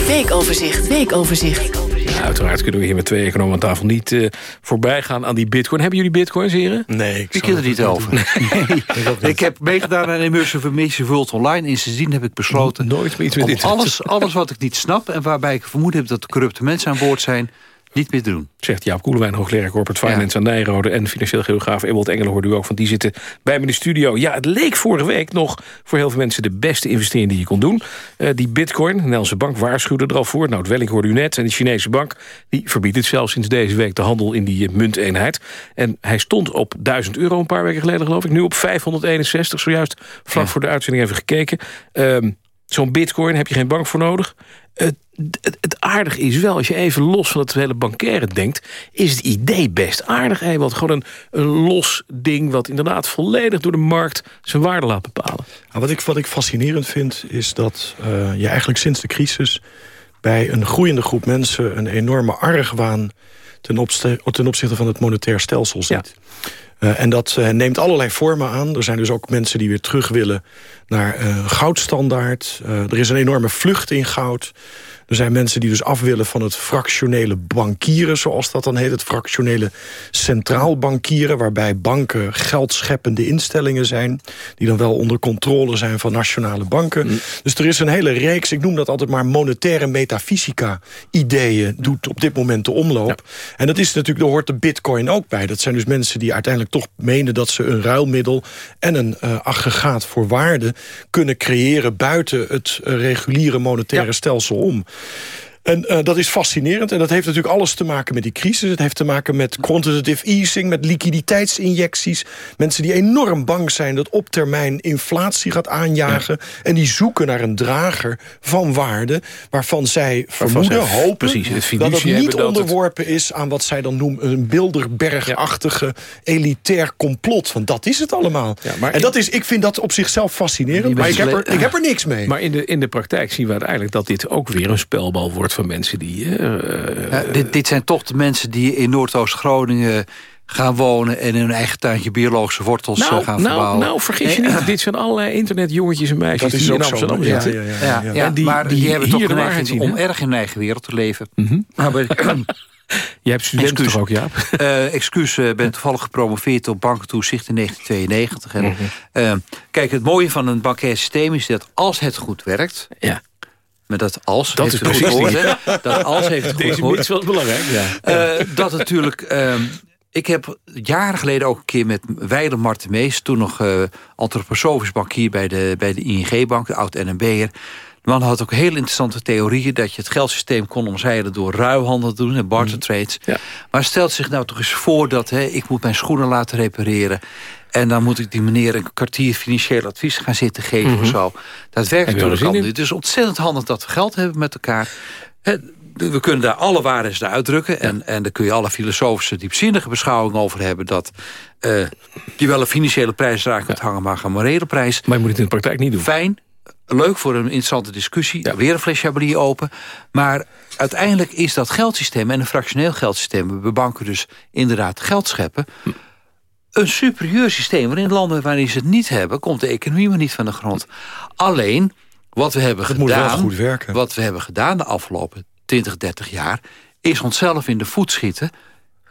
Weekoverzicht, weekoverzicht. Ja, uiteraard kunnen we hier met twee economen aan tafel niet uh, voorbij gaan aan die bitcoin. Hebben jullie bitcoins, heren? Nee, ik, ik er niet over. Nee. ik heb meegedaan aan Immersive Information World Online... en sindsdien heb ik besloten... Nooit meer iets met dit. Alles, alles wat ik niet snap en waarbij ik vermoed heb... dat er corrupte mensen aan boord zijn niet meer doen. Zegt Jaap Koelewijn, hoogleraar Corporate Finance ja. aan Nijrode... en financieel geograaf Ewald Engelen hoorde u ook, want die zitten bij me in de studio. Ja, het leek vorige week nog voor heel veel mensen de beste investering die je kon doen. Uh, die bitcoin, de Nederlandse bank waarschuwde er al voor. Nou, het Welling hoorde u net. En de Chinese bank, die verbiedt het zelfs sinds deze week... de handel in die uh, munteenheid. En hij stond op 1000 euro een paar weken geleden, geloof ik. Nu op 561, zojuist vlak ja. voor de uitzending even gekeken. Um, Zo'n bitcoin heb je geen bank voor nodig. Het, het, het, aardige is wel, als je even los van het hele bankaire denkt... is het idee best aardig. Hè? Want gewoon een, een los ding wat inderdaad volledig door de markt... zijn waarde laat bepalen. Nou, wat, ik, wat ik fascinerend vind, is dat uh, je eigenlijk sinds de crisis... bij een groeiende groep mensen een enorme argwaan... ten, ten opzichte van het monetair stelsel ziet. Ja. Uh, en dat uh, neemt allerlei vormen aan. Er zijn dus ook mensen die weer terug willen naar uh, goudstandaard. er is een enorme vlucht in goud. Er zijn mensen die dus af willen van het fractionele bankieren... zoals dat dan heet, het fractionele centraal bankieren... waarbij banken geldscheppende instellingen zijn... die dan wel onder controle zijn van nationale banken. Mm. Dus er is een hele reeks, ik noem dat altijd maar... monetaire metafysica-ideeën doet op dit moment de omloop. Ja. En dat is natuurlijk, daar hoort de bitcoin ook bij. Dat zijn dus mensen die uiteindelijk toch menen... dat ze een ruilmiddel en een uh, aggregaat voor waarde kunnen creëren... buiten het uh, reguliere monetaire ja. stelsel om. え? En uh, dat is fascinerend. En dat heeft natuurlijk alles te maken met die crisis. Het heeft te maken met quantitative easing, met liquiditeitsinjecties. Mensen die enorm bang zijn dat op termijn inflatie gaat aanjagen. Ja. En die zoeken naar een drager van waarde... waarvan zij vermoeden, hopen... Precies, het dat het niet onderworpen het... is aan wat zij dan noemen... een Bilderberg-achtige elitair complot. Want dat is het allemaal. Ja, maar en dat is, ik vind dat op zichzelf fascinerend. Maar ik heb, er, ik heb er niks mee. Maar in de, in de praktijk zien we uiteindelijk... dat dit ook weer een spelbal wordt van mensen die... Uh, ja, dit, dit zijn toch de mensen die in Noordoost-Groningen gaan wonen... en in hun eigen tuintje biologische wortels nou, gaan nou, verbouwen. Nou, vergis je niet. Dit zijn allerlei internetjongetjes en meisjes die in Amsterdam zo, zitten. Ja, ja, ja, ja. die, maar die, die hebben toch de neiging om erg in hun eigen wereld te leven. Mm -hmm. maar, Jij hebt studenten excuus, toch ook, ja? Uh, excuus, ik uh, ben toevallig gepromoveerd op bankentoezicht in 1992. En, mm -hmm. uh, kijk, het mooie van een bankair systeem is dat als het goed werkt... Ja. Maar dat als dat heeft is Dat als heeft het goed Deze gehoord. is wel belangrijk. Ja. Uh, dat natuurlijk... Uh, ik heb jaren geleden ook een keer met Weiler Martemees... toen nog uh, antroposofisch bankier bij de, bij de ING-bank, de oud-NMB'er... De man had ook heel interessante theorieën... dat je het geldsysteem kon omzeilen door ruilhandel te doen... en barter trades. Ja. Maar stelt zich nou toch eens voor dat hè, ik moet mijn schoenen laten repareren... en dan moet ik die meneer een kwartier financieel advies gaan zitten geven mm -hmm. of zo. Dat werkt natuurlijk al niet. Het is ontzettend handig dat we geld hebben met elkaar... We kunnen daar alle waardes uitdrukken. En, ja. en daar kun je alle filosofische, diepzinnige beschouwingen over hebben... dat uh, je wel een financiële prijs raakt kunt ja. hangen, maar een morele prijs. Maar je moet het in de praktijk niet doen. Fijn, leuk voor een interessante discussie. Ja. Weer een fles Chablis open. Maar uiteindelijk is dat geldsysteem en een fractioneel geldsysteem... we banken dus inderdaad geld scheppen... Een superieur systeem. waarin landen waarin ze het niet hebben... komt de economie maar niet van de grond. Alleen, wat we hebben het gedaan... Moet wel goed werken. Wat we hebben gedaan de afgelopen 20, 30 jaar... is onszelf in de voet schieten...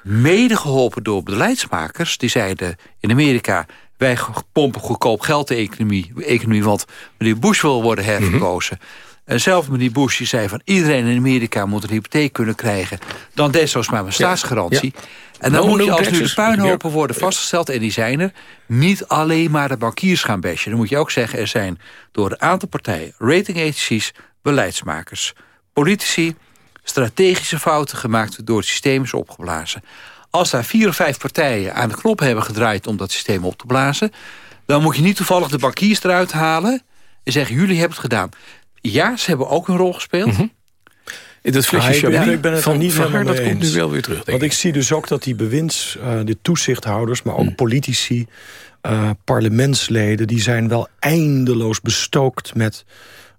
mede geholpen door beleidsmakers. Die zeiden in Amerika wij pompen goedkoop geld de economie, economie want meneer Bush wil worden herverkozen. Mm -hmm. En zelf meneer Bush die zei van iedereen in Amerika moet een hypotheek kunnen krijgen. Dan desnoods maar een staatsgarantie. Ja. En dan no, moet je als nu de puinhopen worden vastgesteld, en die zijn er, niet alleen maar de bankiers gaan bashen. Dan moet je ook zeggen, er zijn door een aantal partijen, rating agencies, beleidsmakers, politici, strategische fouten gemaakt door het systeem is opgeblazen. Als daar vier of vijf partijen aan de knop hebben gedraaid om dat systeem op te blazen... Dan moet je niet toevallig de bankiers eruit halen... en zeggen, jullie hebben het gedaan. Ja, ze hebben ook een rol gespeeld... Mhm. Dat flesje Ah, ik, ben, Chablis ik ben het van- niet van haar, dat komt nu wel weer terug, Want ik zie dus ook dat die bewinds, eh, de toezichthouders... maar ook politici, eh, parlementsleden... die zijn wel eindeloos bestookt met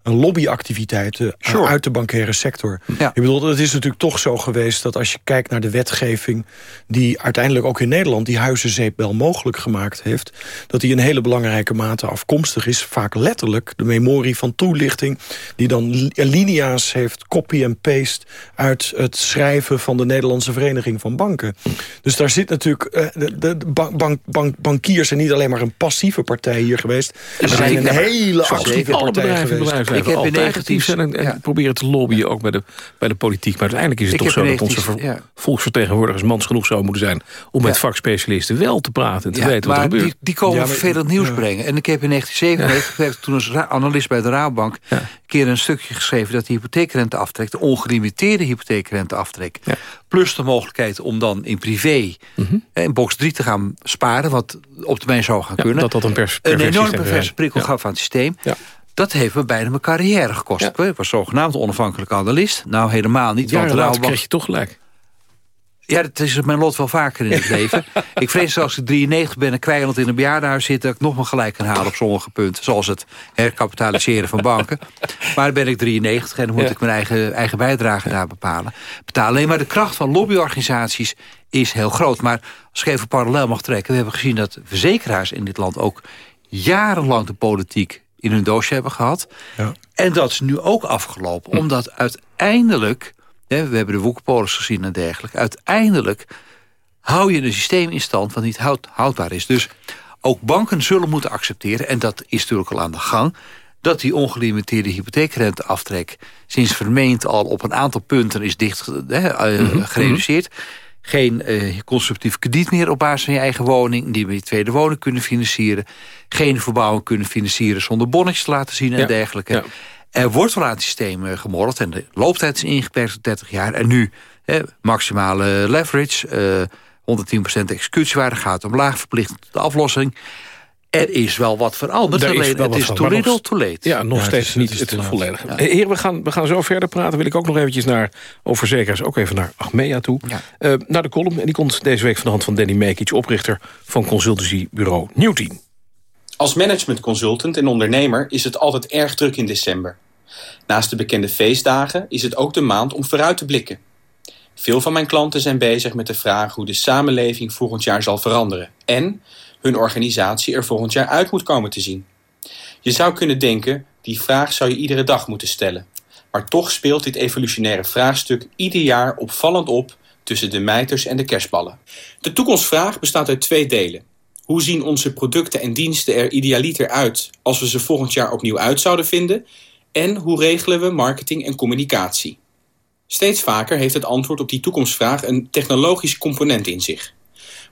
eh, lobbyactiviteiten eh, Sure. uit de bankaire sector. Ik bedoel, het is natuurlijk toch zo geweest dat als je kijkt naar de wetgeving... die uiteindelijk ook in Nederland die huizenzeep wel mogelijk gemaakt heeft... dat die in hele belangrijke mate afkomstig is. Vaak letterlijk de memorie van toelichting... die dan li- linia's heeft, copy en paste... uit het schrijven van de Nederlandse Vereniging van Banken. Dus daar zit natuurlijk... eh, de, de, bank, bank, bank, bankiers zijn niet alleen maar een passieve partij hier geweest... maar zijn een hele actieve partij geweest. bedrijfsleven altijd actief zijn en, en proberen te lobbyen ook bij de, bij de politiek. Maar uiteindelijk is het Ik toch heb zo dat onze 19 ver- ja. volksvertegenwoordigers mans genoeg zouden moeten zijn... om met Ja. vakspecialisten wel te praten en te Ja, weten wat er maar gebeurt. die, die komen Ja, maar- vervelend nieuws ja. brengen. En ik heb in 1997 gewerkt toen als analist bij de Rabobank... een keer een stukje geschreven dat de hypotheekrenteaftrek... de ongelimiteerde hypotheekrenteaftrek... plus de mogelijkheid om dan in privé Mhm. eh, in box 3 te gaan sparen... wat op termijn zou gaan Ja, kunnen. dat dat een pers- een enorme perverse ja. prikkel Ja. gaf aan het systeem. Dat heeft me bijna mijn carrière gekost. Ik was zogenaamd onafhankelijk analist. Nou, helemaal niet. Jaren want later kreeg je toch gelijk. ja, dat is mijn lot wel vaker in het leven. Ik vrees dat als ik 93 ben en kwijlend in een bejaardenhuis zit... dat ik nog maar gelijk kan halen op sommige punten. Zoals het herkapitaliseren van banken. Maar dan ben ik 93 en dan moet Ja. ik mijn eigen, eigen bijdrage daar bepalen. betalen. Nee, maar de kracht van lobbyorganisaties is heel groot. Maar als ik even parallel mag trekken... we hebben gezien dat verzekeraars in dit land ook jarenlang de politiek in hun doosje hebben gehad. En dat is nu ook afgelopen. Omdat uiteindelijk, hè, we hebben de woekerpolis gezien en dergelijke... uiteindelijk hou je een systeem in stand wat niet houd- houdbaar is. Dus ook banken zullen moeten accepteren... en dat is natuurlijk al aan de gang... dat die ongelimiteerde hypotheekrenteaftrek... sinds vermeend al op een aantal punten is dicht eh, gereduceerd... Geen eh, constructief krediet meer op basis van je eigen woning... die we je tweede woning kunnen financieren. Geen verbouwing kunnen financieren zonder bonnetjes te laten zien en Ja, dergelijke. ja. Er wordt wel aan het systeem eh, gemorreld en de looptijd is ingeperkt tot 30 jaar. En nu eh, maximale leverage, eh 110% executiewaarde gaat omlaag, verplicht tot de aflossing. Er is wel wat veranderd, is alleen wel het wat is too little, too late. Ja, nog Ja, steeds het is- niet het is volledige. Ja. Heren, we gaan, we gaan zo verder praten. Wil ik ook nog eventjes naar, over ook even naar Achmea toe. Eh, naar de column, en die komt deze week van de hand van Danny Mekic... oprichter van consultancybureau Newteam. Als management consultant en ondernemer is het altijd erg druk in december. Naast de bekende feestdagen is het ook de maand om vooruit te blikken. Veel van mijn klanten zijn bezig met de vraag hoe de samenleving volgend jaar zal veranderen en hun organisatie er volgend jaar uit moet komen te zien. Je zou kunnen denken, die vraag zou je iedere dag moeten stellen. Maar toch speelt dit evolutionaire vraagstuk ieder jaar opvallend op tussen de mijters en de kerstballen. De toekomstvraag bestaat uit twee delen. Hoe zien onze producten en diensten er idealiter uit als we ze volgend jaar opnieuw uit zouden vinden? En hoe regelen we marketing en communicatie? Steeds vaker heeft het antwoord op die toekomstvraag een technologisch component in zich.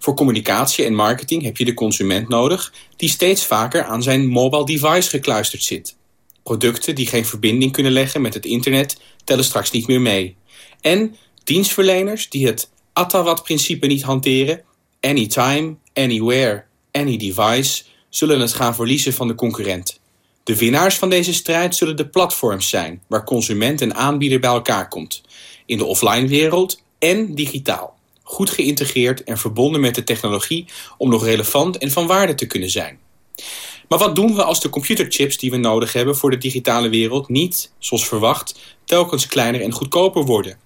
Voor communicatie en marketing heb je de consument nodig die steeds vaker aan zijn mobile device gekluisterd zit. Producten die geen verbinding kunnen leggen met het internet tellen straks niet meer mee. En dienstverleners die het Attawat-principe niet hanteren, anytime, anywhere, any device, zullen het gaan verliezen van de concurrent. De winnaars van deze strijd zullen de platforms zijn waar consument en aanbieder bij elkaar komt. In de offline wereld en digitaal. Goed geïntegreerd en verbonden met de technologie om nog relevant en van waarde te kunnen zijn. Maar wat doen we als de computerchips die we nodig hebben voor de digitale wereld niet, zoals verwacht, telkens kleiner en goedkoper worden?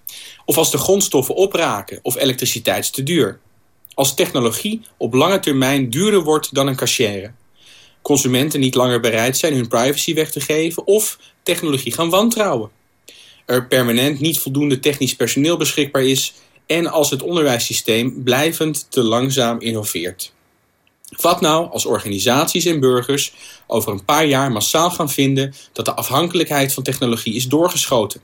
Of als de grondstoffen opraken of elektriciteit te duur? Als technologie op lange termijn duurder wordt dan een cachère? Consumenten niet langer bereid zijn hun privacy weg te geven of technologie gaan wantrouwen? Er permanent niet voldoende technisch personeel beschikbaar is en als het onderwijssysteem blijvend te langzaam innoveert. Wat nou als organisaties en burgers over een paar jaar massaal gaan vinden dat de afhankelijkheid van technologie is doorgeschoten?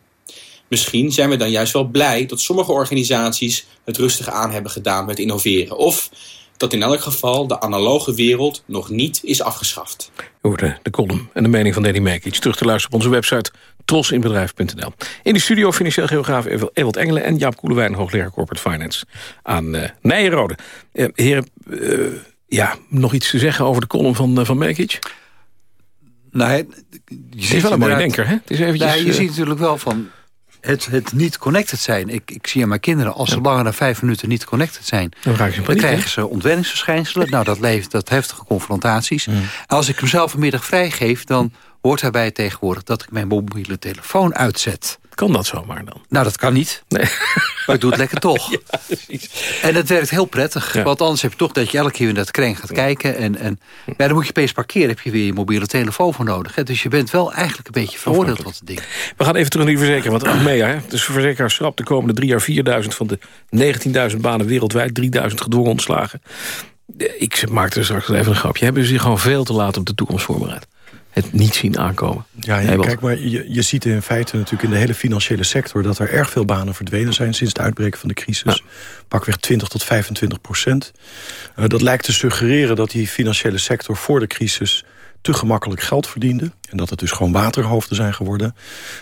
Misschien zijn we dan juist wel blij dat sommige organisaties het rustig aan hebben gedaan met innoveren. Of dat in elk geval de analoge wereld nog niet is afgeschaft. Hoorde de column en de mening van Danny Mekic. Terug te luisteren op onze website trosinbedrijf.nl. In de studio financieel geograaf Ewald Engelen... en Jaap Koelewijn, hoogleraar Corporate Finance aan uh, Nijenrode. Uh, heren, uh, Ja, nog iets te zeggen over de column van, uh, van Mekic? Nou, je het is wel een mooie denker, hè? Het is eventjes, nou, je ziet natuurlijk wel van het, het niet connected zijn. Ik, ik zie aan mijn kinderen, als ze langer dan vijf minuten niet connected zijn... dan, dan krijgen ze ontwenningsverschijnselen. nou, dat levert dat heftige confrontaties. En als ik hem zelf vanmiddag vrijgeef, dan hoort daarbij tegenwoordig... dat ik mijn mobiele telefoon uitzet. Kan dat zomaar dan? Nou, dat kan niet. Nee. Maar ik doe het lekker toch. Ja, en het werkt heel prettig. Want anders heb je toch dat je elke keer in dat kreng gaat kijken. En, en ja, dan moet je opeens parkeren. heb je weer je mobiele telefoon voor nodig. Hè? Dus je bent wel eigenlijk een beetje veroordeeld wat het ding. We gaan even terug naar die verzekering. Want Achmea, hè? dus verzekeraar schrapt de komende drie jaar 4000 van de 19.000 banen wereldwijd. 3000 gedwongen ontslagen. Ik maakte er straks even een grapje. Hebben ze zich gewoon veel te laat op de toekomst voorbereid? Het niet zien aankomen. Ja, ja kijk, maar je, je ziet in feite natuurlijk in de hele financiële sector... dat er erg veel banen verdwenen zijn sinds het uitbreken van de crisis. Ja. Pakweg 20 tot 25 procent. Uh, dat lijkt te suggereren dat die financiële sector voor de crisis te gemakkelijk geld verdiende. En dat het dus gewoon waterhoofden zijn geworden.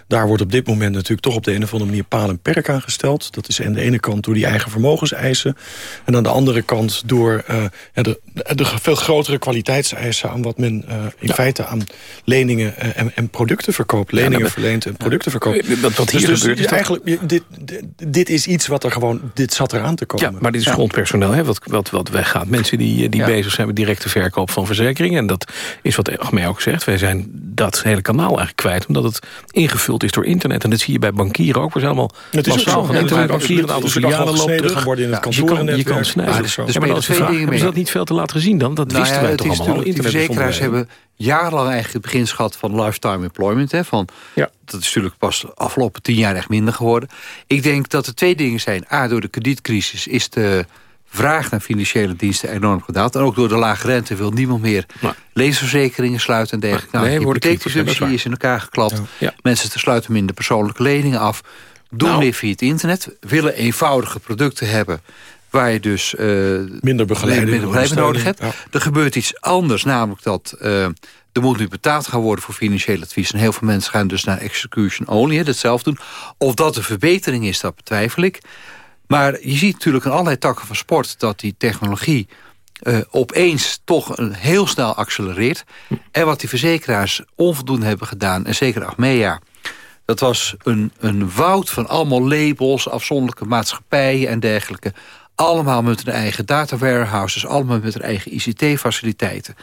Daar wordt op dit moment natuurlijk toch op de een of andere manier paal en perk aan gesteld. Dat is aan de ene kant door die eigen vermogenseisen. En aan de andere kant door uh, de, de, veel grotere kwaliteitseisen... aan wat men uh, in ja. feite aan leningen en, en producten verkoopt. Leningen ja, verleent en producten verkoopt. Wat, wat hier dus, gebeurt is eigenlijk, dit, dit, dit, is iets wat er gewoon... Dit zat eraan te komen. Ja, maar dit is grondpersoneel hè, wat, wat, wat weggaat. Mensen die, die bezig zijn met directe verkoop van verzekeringen. En dat is wat Achmea ook zegt. Wij zijn dat hele kanaal eigenlijk kwijt. Omdat het ingevuld is door internet. En dat zie je bij bankieren ook. We zijn allemaal het is massaal van internet. Bankieren, een aantal filialen loopt terug. Worden in het ja, je kan, je kan snijden. Dus, dus maar dat is dat niet veel te laten gezien dan? Dat nou wisten wij toch allemaal. Die verzekeraars hebben jarenlang eigenlijk het begin gehad van lifetime employment. Hè, van, ja. Dat is natuurlijk pas de afgelopen tien jaar echt minder geworden. Ik denk dat er twee dingen zijn. A, door de kredietcrisis is de vraag naar financiële diensten enorm gedaald. En ook door de lage rente wil niemand meer nou. leesverzekeringen sluiten en dergelijke. Nou, nee, de hypotheekdisruptie is in elkaar geklapt. Ja. Mensen te sluiten minder persoonlijke leningen af. Doen nou. meer via het internet. Willen eenvoudige producten hebben waar je dus uh, minder begeleiding, minder begeleiding nodig hebt. Er gebeurt iets anders, namelijk dat uh, er moet nu betaald gaan worden voor financieel advies. En heel veel mensen gaan dus naar execution only, dat zelf doen. Of dat een verbetering is, dat betwijfel ik. Maar je ziet natuurlijk in allerlei takken van sport... dat die technologie uh, opeens toch een heel snel accelereert. En wat die verzekeraars onvoldoende hebben gedaan... en zeker Achmea... dat was een, een woud van allemaal labels... afzonderlijke maatschappijen en dergelijke... allemaal met hun eigen data warehouses... allemaal met hun eigen ICT-faciliteiten...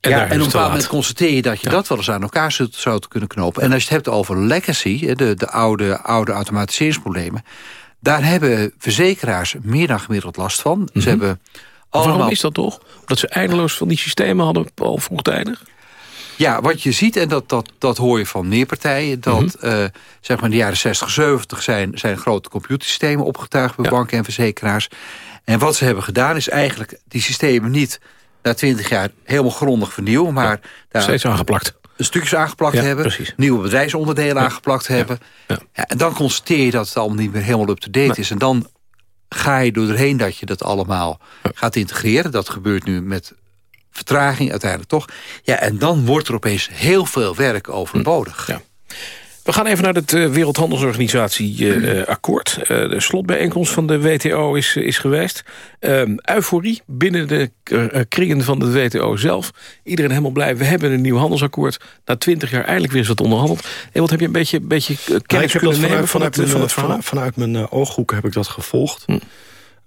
En, ja, en op een bepaald moment constateer je dat je dat wel eens aan elkaar zou, zou kunnen knopen. En als je het hebt over legacy, de, de oude, oude automatiseringsproblemen... Daar hebben verzekeraars meer dan gemiddeld last van. Ze mhm. hebben allemaal... Waarom is dat toch? Omdat ze eindeloos van die systemen hadden al vroegtijdig? Ja, wat je ziet, en dat, dat, dat hoor je van meer partijen... dat mm zeg maar in de jaren 60, 70 zijn, zijn grote computersystemen opgetuigd... bij banken en verzekeraars. En wat ze hebben gedaan is eigenlijk die systemen niet... na 20 jaar helemaal grondig vernieuwen... maar daar steeds aangeplakt stukjes aangeplakt hebben. Nieuwe bedrijfsonderdelen aangeplakt hebben. Ja. en dan constateer je dat het allemaal niet meer helemaal up-to-date is. En dan ga je doorheen dat je dat allemaal gaat integreren. Dat gebeurt nu met vertraging uiteindelijk toch. Ja, en dan wordt er opeens heel veel werk overbodig. Ja. We gaan even naar het uh, Wereldhandelsorganisatie uh, akkoord. Uh, de slotbijeenkomst van de WTO is, is geweest. Ehm, euforie binnen de kringen van de WTO zelf. Iedereen helemaal blij. We hebben een nieuw handelsakkoord. Na twintig jaar eindelijk weer eens wat onderhandeld. En wat heb je een beetje, beetje kennis nou, kunnen nemen van, het, van het verhaal? Vanuit mijn ooghoek heb ik dat gevolgd. Hm.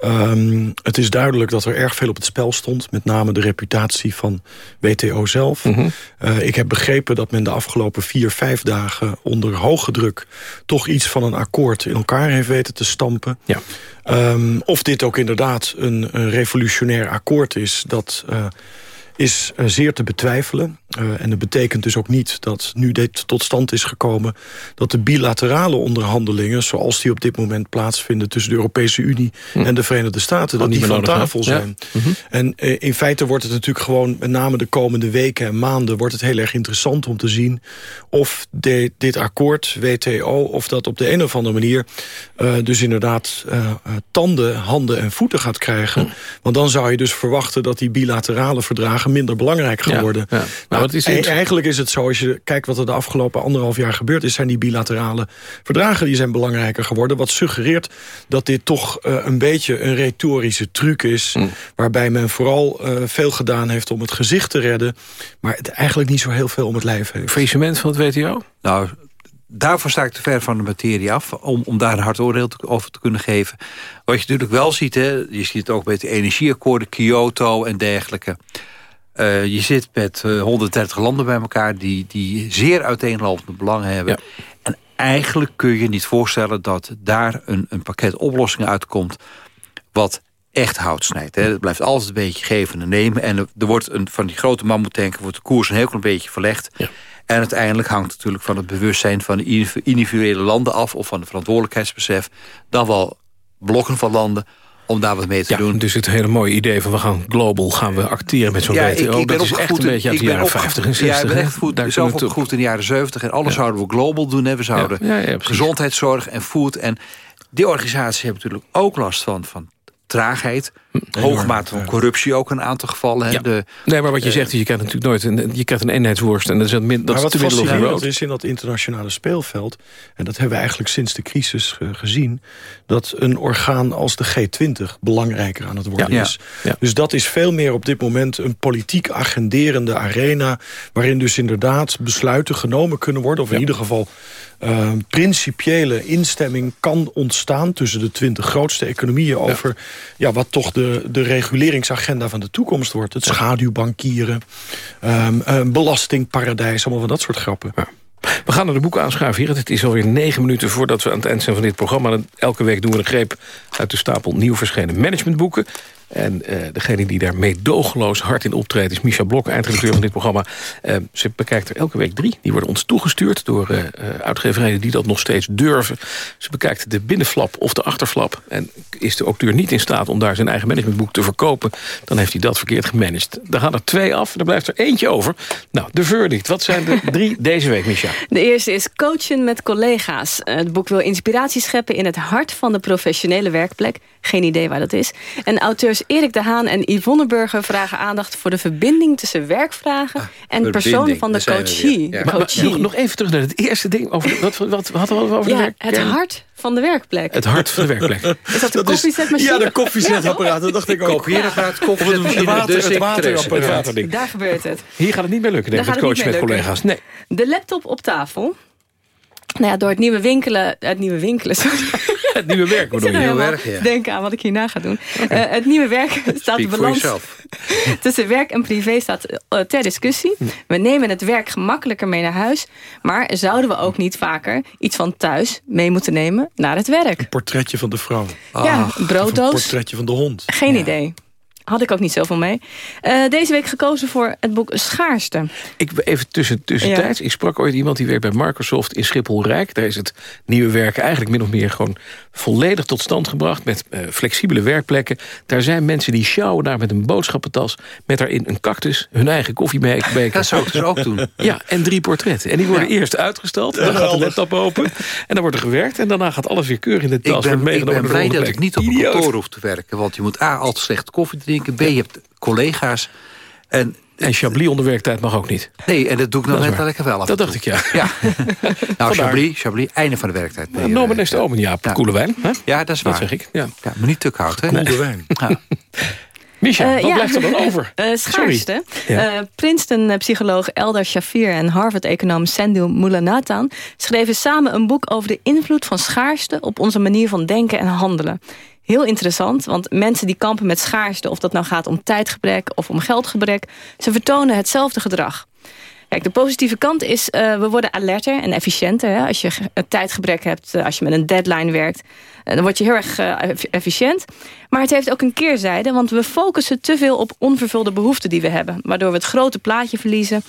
Um, het is duidelijk dat er erg veel op het spel stond. Met name de reputatie van WTO zelf. Mm -hmm. uh, ik heb begrepen dat men de afgelopen vier, vijf dagen... onder hoge druk toch iets van een akkoord in elkaar heeft weten te stampen. Ja. Um, of dit ook inderdaad een, een revolutionair akkoord is... dat... Uh, is uh, zeer te betwijfelen. Uh, en dat betekent dus ook niet dat nu dit tot stand is gekomen... dat de bilaterale onderhandelingen, zoals die op dit moment plaatsvinden... tussen de Europese Unie hm. en de Verenigde Staten, dat die van tafel zijn. Ja. Mhm. En uh, in feite wordt het natuurlijk gewoon, met name de komende weken en maanden... wordt het heel erg interessant om te zien of de, dit akkoord, WTO... of dat op de een of andere manier dus inderdaad tanden, handen en voeten gaat krijgen. Hm. Want dan zou je dus verwachten dat die bilaterale verdragen minder belangrijk geworden. Ja, ja. Nou, wat is e- eigenlijk is het zo, als je kijkt wat er de afgelopen anderhalf jaar gebeurd is... zijn die bilaterale verdragen die zijn belangrijker geworden. Wat suggereert dat dit toch uh, een beetje een retorische truc is... Mm. waarbij men vooral uh, veel gedaan heeft om het gezicht te redden... maar het eigenlijk niet zo heel veel om het lijf heeft. Faillissement van het WTO? Nou, daarvoor sta ik te ver van de materie af... om, om daar een hard oordeel te, over te kunnen geven. Wat je natuurlijk wel ziet, hè, je ziet het ook met de energieakkoorden... Kyoto en dergelijke... Uh, je zit met uh, 130 landen bij elkaar... die, die zeer uiteenlopende belangen hebben. Ja. En eigenlijk kun je niet voorstellen... dat daar een, een pakket oplossingen uitkomt... wat echt hout snijdt. Hè. Het blijft altijd een beetje geven en nemen. En er, wordt een, van die grote mammoetanken... wordt de koers een heel klein beetje verlegd... Ja. En uiteindelijk hangt het natuurlijk van het bewustzijn van de individuele landen af... of van het verantwoordelijkheidsbesef. Dan wel blokken van landen om daar wat mee te ja, doen. Dus het hele mooie idee van we gaan global gaan we acteren met zo'n ja, WTO. Ik, ik ben dat is echt een beetje uit de jaren 50 en 60. Ja, ik ben echt goed, zelf opgegroeid in de jaren 70. En alles ja. zouden we global doen. Hè. We zouden gezondheidszorg en food. En die organisaties hebben natuurlijk ook last van, van traagheid. Hoge mate van corruptie ook een aantal gevallen. Hè? Ja. De, nee, maar wat je uh, zegt, je krijgt natuurlijk nooit een, je krijgt een eenheidsworst. En dat is, het min, dat maar is wat dat is in dat internationale speelveld... en dat hebben we eigenlijk sinds de crisis uh, gezien... dat een orgaan als de G20 belangrijker aan het worden ja. is. Ja. Dus dat is veel meer op dit moment een politiek agenderende arena... waarin dus inderdaad besluiten genomen kunnen worden... of in ieder geval uh, principiële instemming kan ontstaan... tussen de twintig grootste economieën over ja. wat toch de, de reguleringsagenda van de toekomst wordt. Het schaduwbankieren, um, een belastingparadijs, allemaal van dat soort grappen. Ja. We gaan naar de boeken aanschuiven hier. Het is alweer negen minuten voordat we aan het eind zijn van dit programma. Elke week doen we een greep uit de stapel nieuw verschenen managementboeken. En uh, degene die daar meedogenloos hard in optreedt... is Micha Blok, eindredacteur van dit programma. Uh, ze bekijkt er elke week drie. Die worden ons toegestuurd door uh, uitgeverijen die dat nog steeds durven. Ze bekijkt de binnenflap of de achterflap. En is de auteur niet in staat om daar zijn eigen managementboek te verkopen... dan heeft hij dat verkeerd gemanaged. Dan gaan er twee af, er blijft er eentje over. Nou, de verdict. Wat zijn de drie deze week, Micha? De eerste is coachen met collega's. Het boek wil inspiratie scheppen in het hart van de professionele werkplek. Geen idee waar dat is. En auteurs Erik de Haan en Yvonne Burger vragen aandacht... voor de verbinding tussen werkvragen en ah, persoon van de coachie. Ja. Maar, maar, nog, nog, even terug naar het eerste ding. Over, wat, wat, wat hadden we over ja, de werk? Het hart van de werkplek. Het hart van de werkplek. Is dat de koffiezetmachine? Ja, de koffiezetapparaat. Dat dacht ik ook. Kopiërapparaat, koffiezetmachine, water, het waterapparaat. Daar gebeurt het. Hier gaat het niet meer lukken, denk ik, met coachen met collega's. Nee. De laptop op tafel. Nou ja, door het nieuwe winkelen... Het nieuwe winkelen, sorry. Het nieuwe werk bedoel je? Nieuwe werk, ja. Denken aan wat ik hierna ga doen. Okay. Uh, het nieuwe werk staat de balans tussen werk en privé staat uh, ter discussie. We nemen het werk gemakkelijker mee naar huis. Maar zouden we ook niet vaker iets van thuis mee moeten nemen naar het werk? Een portretje van de vrouw. Ja, een brooddoos. Een portretje van de hond. Geen ja. idee had ik ook niet zoveel mee. Uh, deze week gekozen voor het boek Schaarste. Ik even tussen, tussentijds. Ja. Ik sprak ooit iemand die werkt bij Microsoft in Schiphol-Rijk. Daar is het nieuwe werken eigenlijk min of meer gewoon volledig tot stand gebracht... met uh, flexibele werkplekken. Daar zijn mensen die sjouwen daar met een boodschappentas... met daarin een cactus, hun eigen koffiebeker. Dat zou ik dus ook doen. Ja, en drie portretten. En die worden ja. eerst uitgesteld. Dan gaat de laptop open. En dan wordt er gewerkt. En daarna gaat alles weer keurig in de tas. Ik ben, ik ben blij dat ik niet op een kantoor hoef te werken. Want je moet A, altijd slecht koffie drinken. B, je hebt collega's. En en Chablis onder werktijd mag ook niet. Nee, en dat doe ik nog net wel lekker wel af. Dat dacht ik, ja. ja. nou, Chablis, Chablis, einde van de werktijd. Nou, Nomen is de omen, ja. ja. Koele wijn. Hè? Ja, dat is waar. Dat zeg ik. Ja. Ja, maar niet te koud, hè? Koele wijn. Ja. Misha, uh, wat ja. blijft er dan over? Uh, schaarste. Ja. Uh, Princeton-psycholoog Eldar Shafir en Harvard-econoom Sandil Mulanathan... schreven samen een boek over de invloed van schaarste... op onze manier van denken en handelen. Heel interessant, want mensen die kampen met schaarste... of dat nou gaat om tijdgebrek of om geldgebrek... ze vertonen hetzelfde gedrag. Kijk, de positieve kant is, uh, we worden alerter en efficiënter. Hè? Als je een tijdgebrek hebt, uh, als je met een deadline werkt... Uh, dan word je heel erg efficiënt. Maar het heeft ook een keerzijde, want we focussen te veel op onvervulde behoeften die we hebben. Waardoor we het grote plaatje verliezen,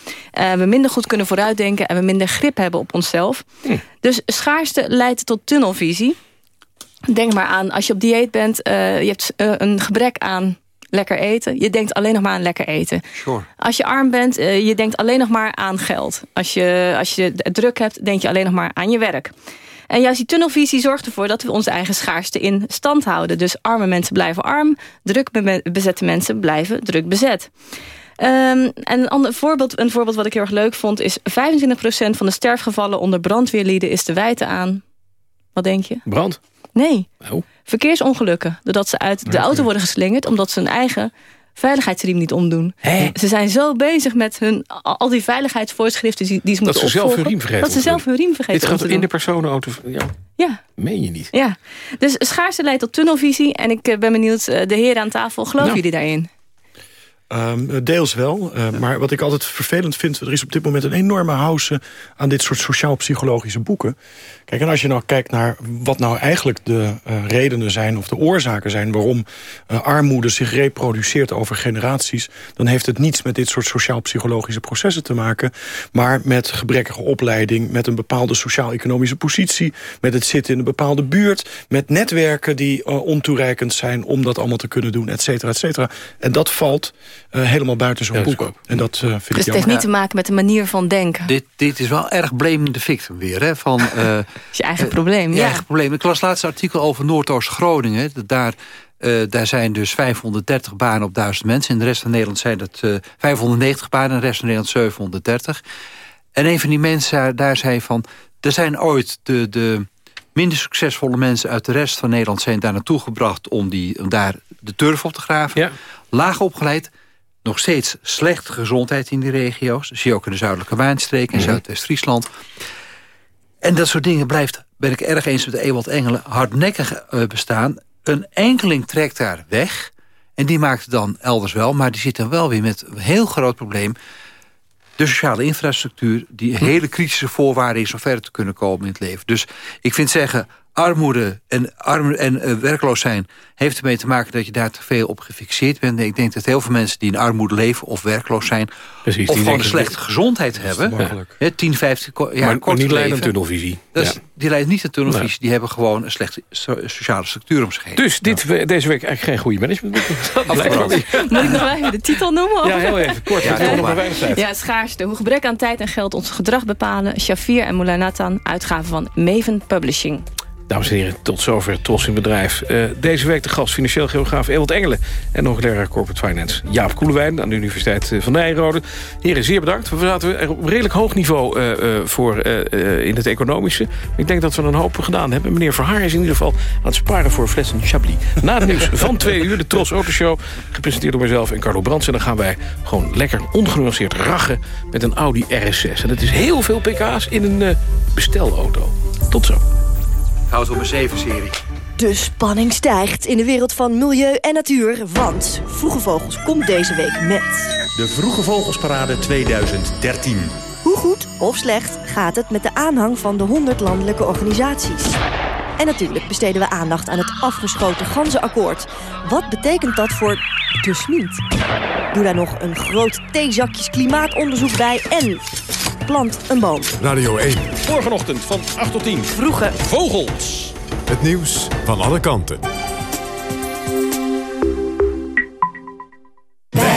we minder goed kunnen vooruitdenken... en we minder grip hebben op onszelf. Hm. Dus schaarste leidt tot tunnelvisie. Denk maar aan, als je op dieet bent, je hebt een gebrek aan lekker eten. Je denkt alleen nog maar aan lekker eten. Sure. Als je arm bent, uh, je denkt alleen nog maar aan geld. Als je, als je het druk hebt, denk je alleen nog maar aan je werk. En juist die tunnelvisie zorgt ervoor dat we onze eigen schaarste in stand houden. Dus arme mensen blijven arm, druk bezette mensen blijven druk bezet. Ehm, en een, ander voorbeeld, een voorbeeld wat ik heel erg leuk vond... is 25% van de sterfgevallen onder brandweerlieden is te wijten aan... Wat denk je? Brand? Nee. Oh. Verkeersongelukken. Doordat ze uit de auto worden geslingerd... omdat ze hun eigen veiligheidsriem niet omdoen. Ze zijn zo bezig met hun, al die veiligheidsvoorschriften die, die ze Dat moeten ze zelf hun riem vergeten Dat ze zelf hun riem vergeten Dit gaat in de personenauto. Ja. Ja. Meen je niet? Ja, dus schaarste leidt tot tunnelvisie. En ik eh, ben benieuwd, eh, de heren aan tafel, geloven Nou. jullie daarin? Ehm, deels wel, eh, maar wat ik altijd vervelend vind... er is op dit moment een enorme house aan dit soort sociaal-psychologische boeken. Kijk, en als je nou kijkt naar wat nou eigenlijk de eh, redenen zijn... of de oorzaken zijn waarom eh, armoede zich reproduceert over generaties... dan heeft het niets met dit soort sociaal-psychologische processen te maken... maar met gebrekkige opleiding, met een bepaalde sociaal-economische positie... met het zitten in een bepaalde buurt, met netwerken die eh, ontoereikend zijn... om dat allemaal te kunnen doen, et cetera, et cetera. En dat valt eh, helemaal buiten zo'n boek. En dat eh, vind Dus ik het heeft niet te maken met de manier van denken. Dit, dit is wel erg blame the victim weer. Hè? Van, eh, is je eigen probleem, je ja. eigen probleem. Ik las laatst een artikel over Noordoost-Groningen. Dat Daar, eh, daar zijn dus 530 banen op 1000 mensen. In de rest van Nederland zijn dat eh 590 banen. In de rest van Nederland 730. En een van die mensen daar- daar zei van... er zijn ooit de, de minder succesvolle mensen uit de rest van Nederland... zijn daar naartoe gebracht om, die, om daar de turf op te graven. Laag opgeleid. Nog steeds slechte gezondheid in die regio's. Dat zie je ook in de zuidelijke Wijnstreek en Zuidwest-Friesland. En dat soort dingen blijft, ben ik erg eens met Ewald Engelen... hardnekkig eh, bestaan. Een enkeling trekt daar weg. En die maakt het dan elders wel. Maar die zit dan wel weer met een heel groot probleem. De sociale infrastructuur, die hele kritische voorwaarden is... om verder te kunnen komen in het leven. Dus ik vind zeggen, armoede en, arm en eh, werkloos zijn... heeft ermee te maken dat je daar te veel op gefixeerd bent. Ik denk dat heel veel mensen die in armoede leven of werkloos zijn... Precies, of die gewoon een slechte gezondheid hebben. Hè, 10, 15 ko- jaar maar, maar kort niet leven. tunnelvisie. Dat is- Ja. Die leidt niet aan tunnelvisie. Die hebben gewoon een slechte so- sociale structuur om zich heen. Dus dit, deze week eigenlijk geen goede niet. Moet ik nog wel even de titel noemen? Ja, heel even. Kort. Ja, tijd. Ja, schaarste. Hoe gebrek aan tijd en geld ons gedrag bepalen. Shafir en Moulay Nathan, uitgaven van Maven Publishing. Dames en heren, tot zover Tros in Bedrijf. Eh, deze week de gast financieel geograaf Ewald Engelen... en nog leraar Corporate Finance Jaap Koelewijn... aan de Universiteit eh, van Nijrode. Heren, zeer bedankt. We zaten er op redelijk hoog niveau eh, voor in het economische. Ik denk dat we een hoop gedaan hebben. Meneer Verhaar is in ieder geval aan het sparen voor flessen Chablis. Na het nieuws van twee uur, de Tros Autoshow... gepresenteerd door mezelf en Carlo Brands. En dan gaan wij gewoon lekker ongenuanceerd rachen... met een Audi RS6. En dat is heel veel pk's in een bestelauto. Tot zo. Houd op een 7-serie. De spanning stijgt in de wereld van milieu en natuur, want Vroege Vogels komt deze week met... De Vroege Vogelsparade 2013. Hoe goed of slecht gaat het met de aanhang van de 100 landelijke organisaties? En natuurlijk besteden we aandacht aan het afgeschoten ganzenakkoord. Wat betekent dat voor de Smint? Doe daar nog een groot theezakjes klimaatonderzoek bij en plant een boom. Radio 1. Morgenochtend van 8 tot 10. Vroege Vogels. Het nieuws van alle kanten.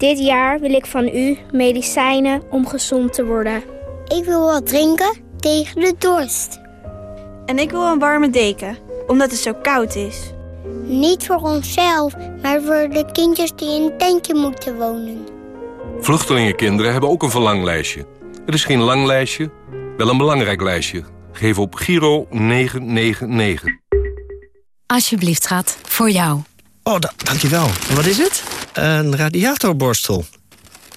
dit jaar wil ik van u medicijnen om gezond te worden. Ik wil wat drinken tegen de dorst. En ik wil een warme deken, omdat het zo koud is. Niet voor onszelf, maar voor de kindjes die in een tentje moeten wonen. Vluchtelingenkinderen hebben ook een verlanglijstje. Het is geen lang lijstje, wel een belangrijk lijstje. Geef op Giro 999. Alsjeblieft, schat. Voor jou. Oh, da dankjewel. En wat is het? Een radiatorborstel.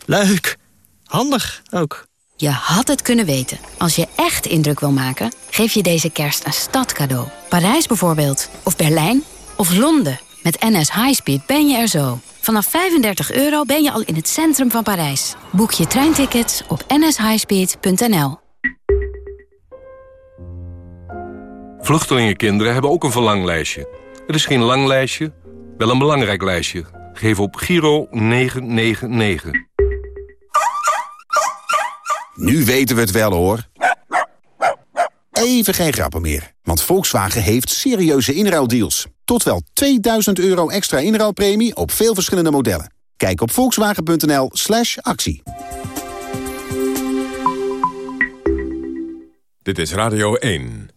Leuk. Handig ook. Je had het kunnen weten. Als je echt indruk wil maken, geef je deze kerst een stad cadeau. Parijs bijvoorbeeld. Of Berlijn. Of Londen. Met NS Highspeed ben je er zo. Vanaf 35 euro ben je al in het centrum van Parijs. Boek je treintickets op nshighspeed.nl. Vluchtelingenkinderen hebben ook een verlanglijstje. Het is geen lang lijstje, wel een belangrijk lijstje. Geef op Giro 999. Nu weten we het wel hoor. Even geen grappen meer, want Volkswagen heeft serieuze inruildeals. Tot wel 2000 euro extra inruilpremie op veel verschillende modellen. Kijk op volkswagen.nl slash actie. Dit is Radio 1.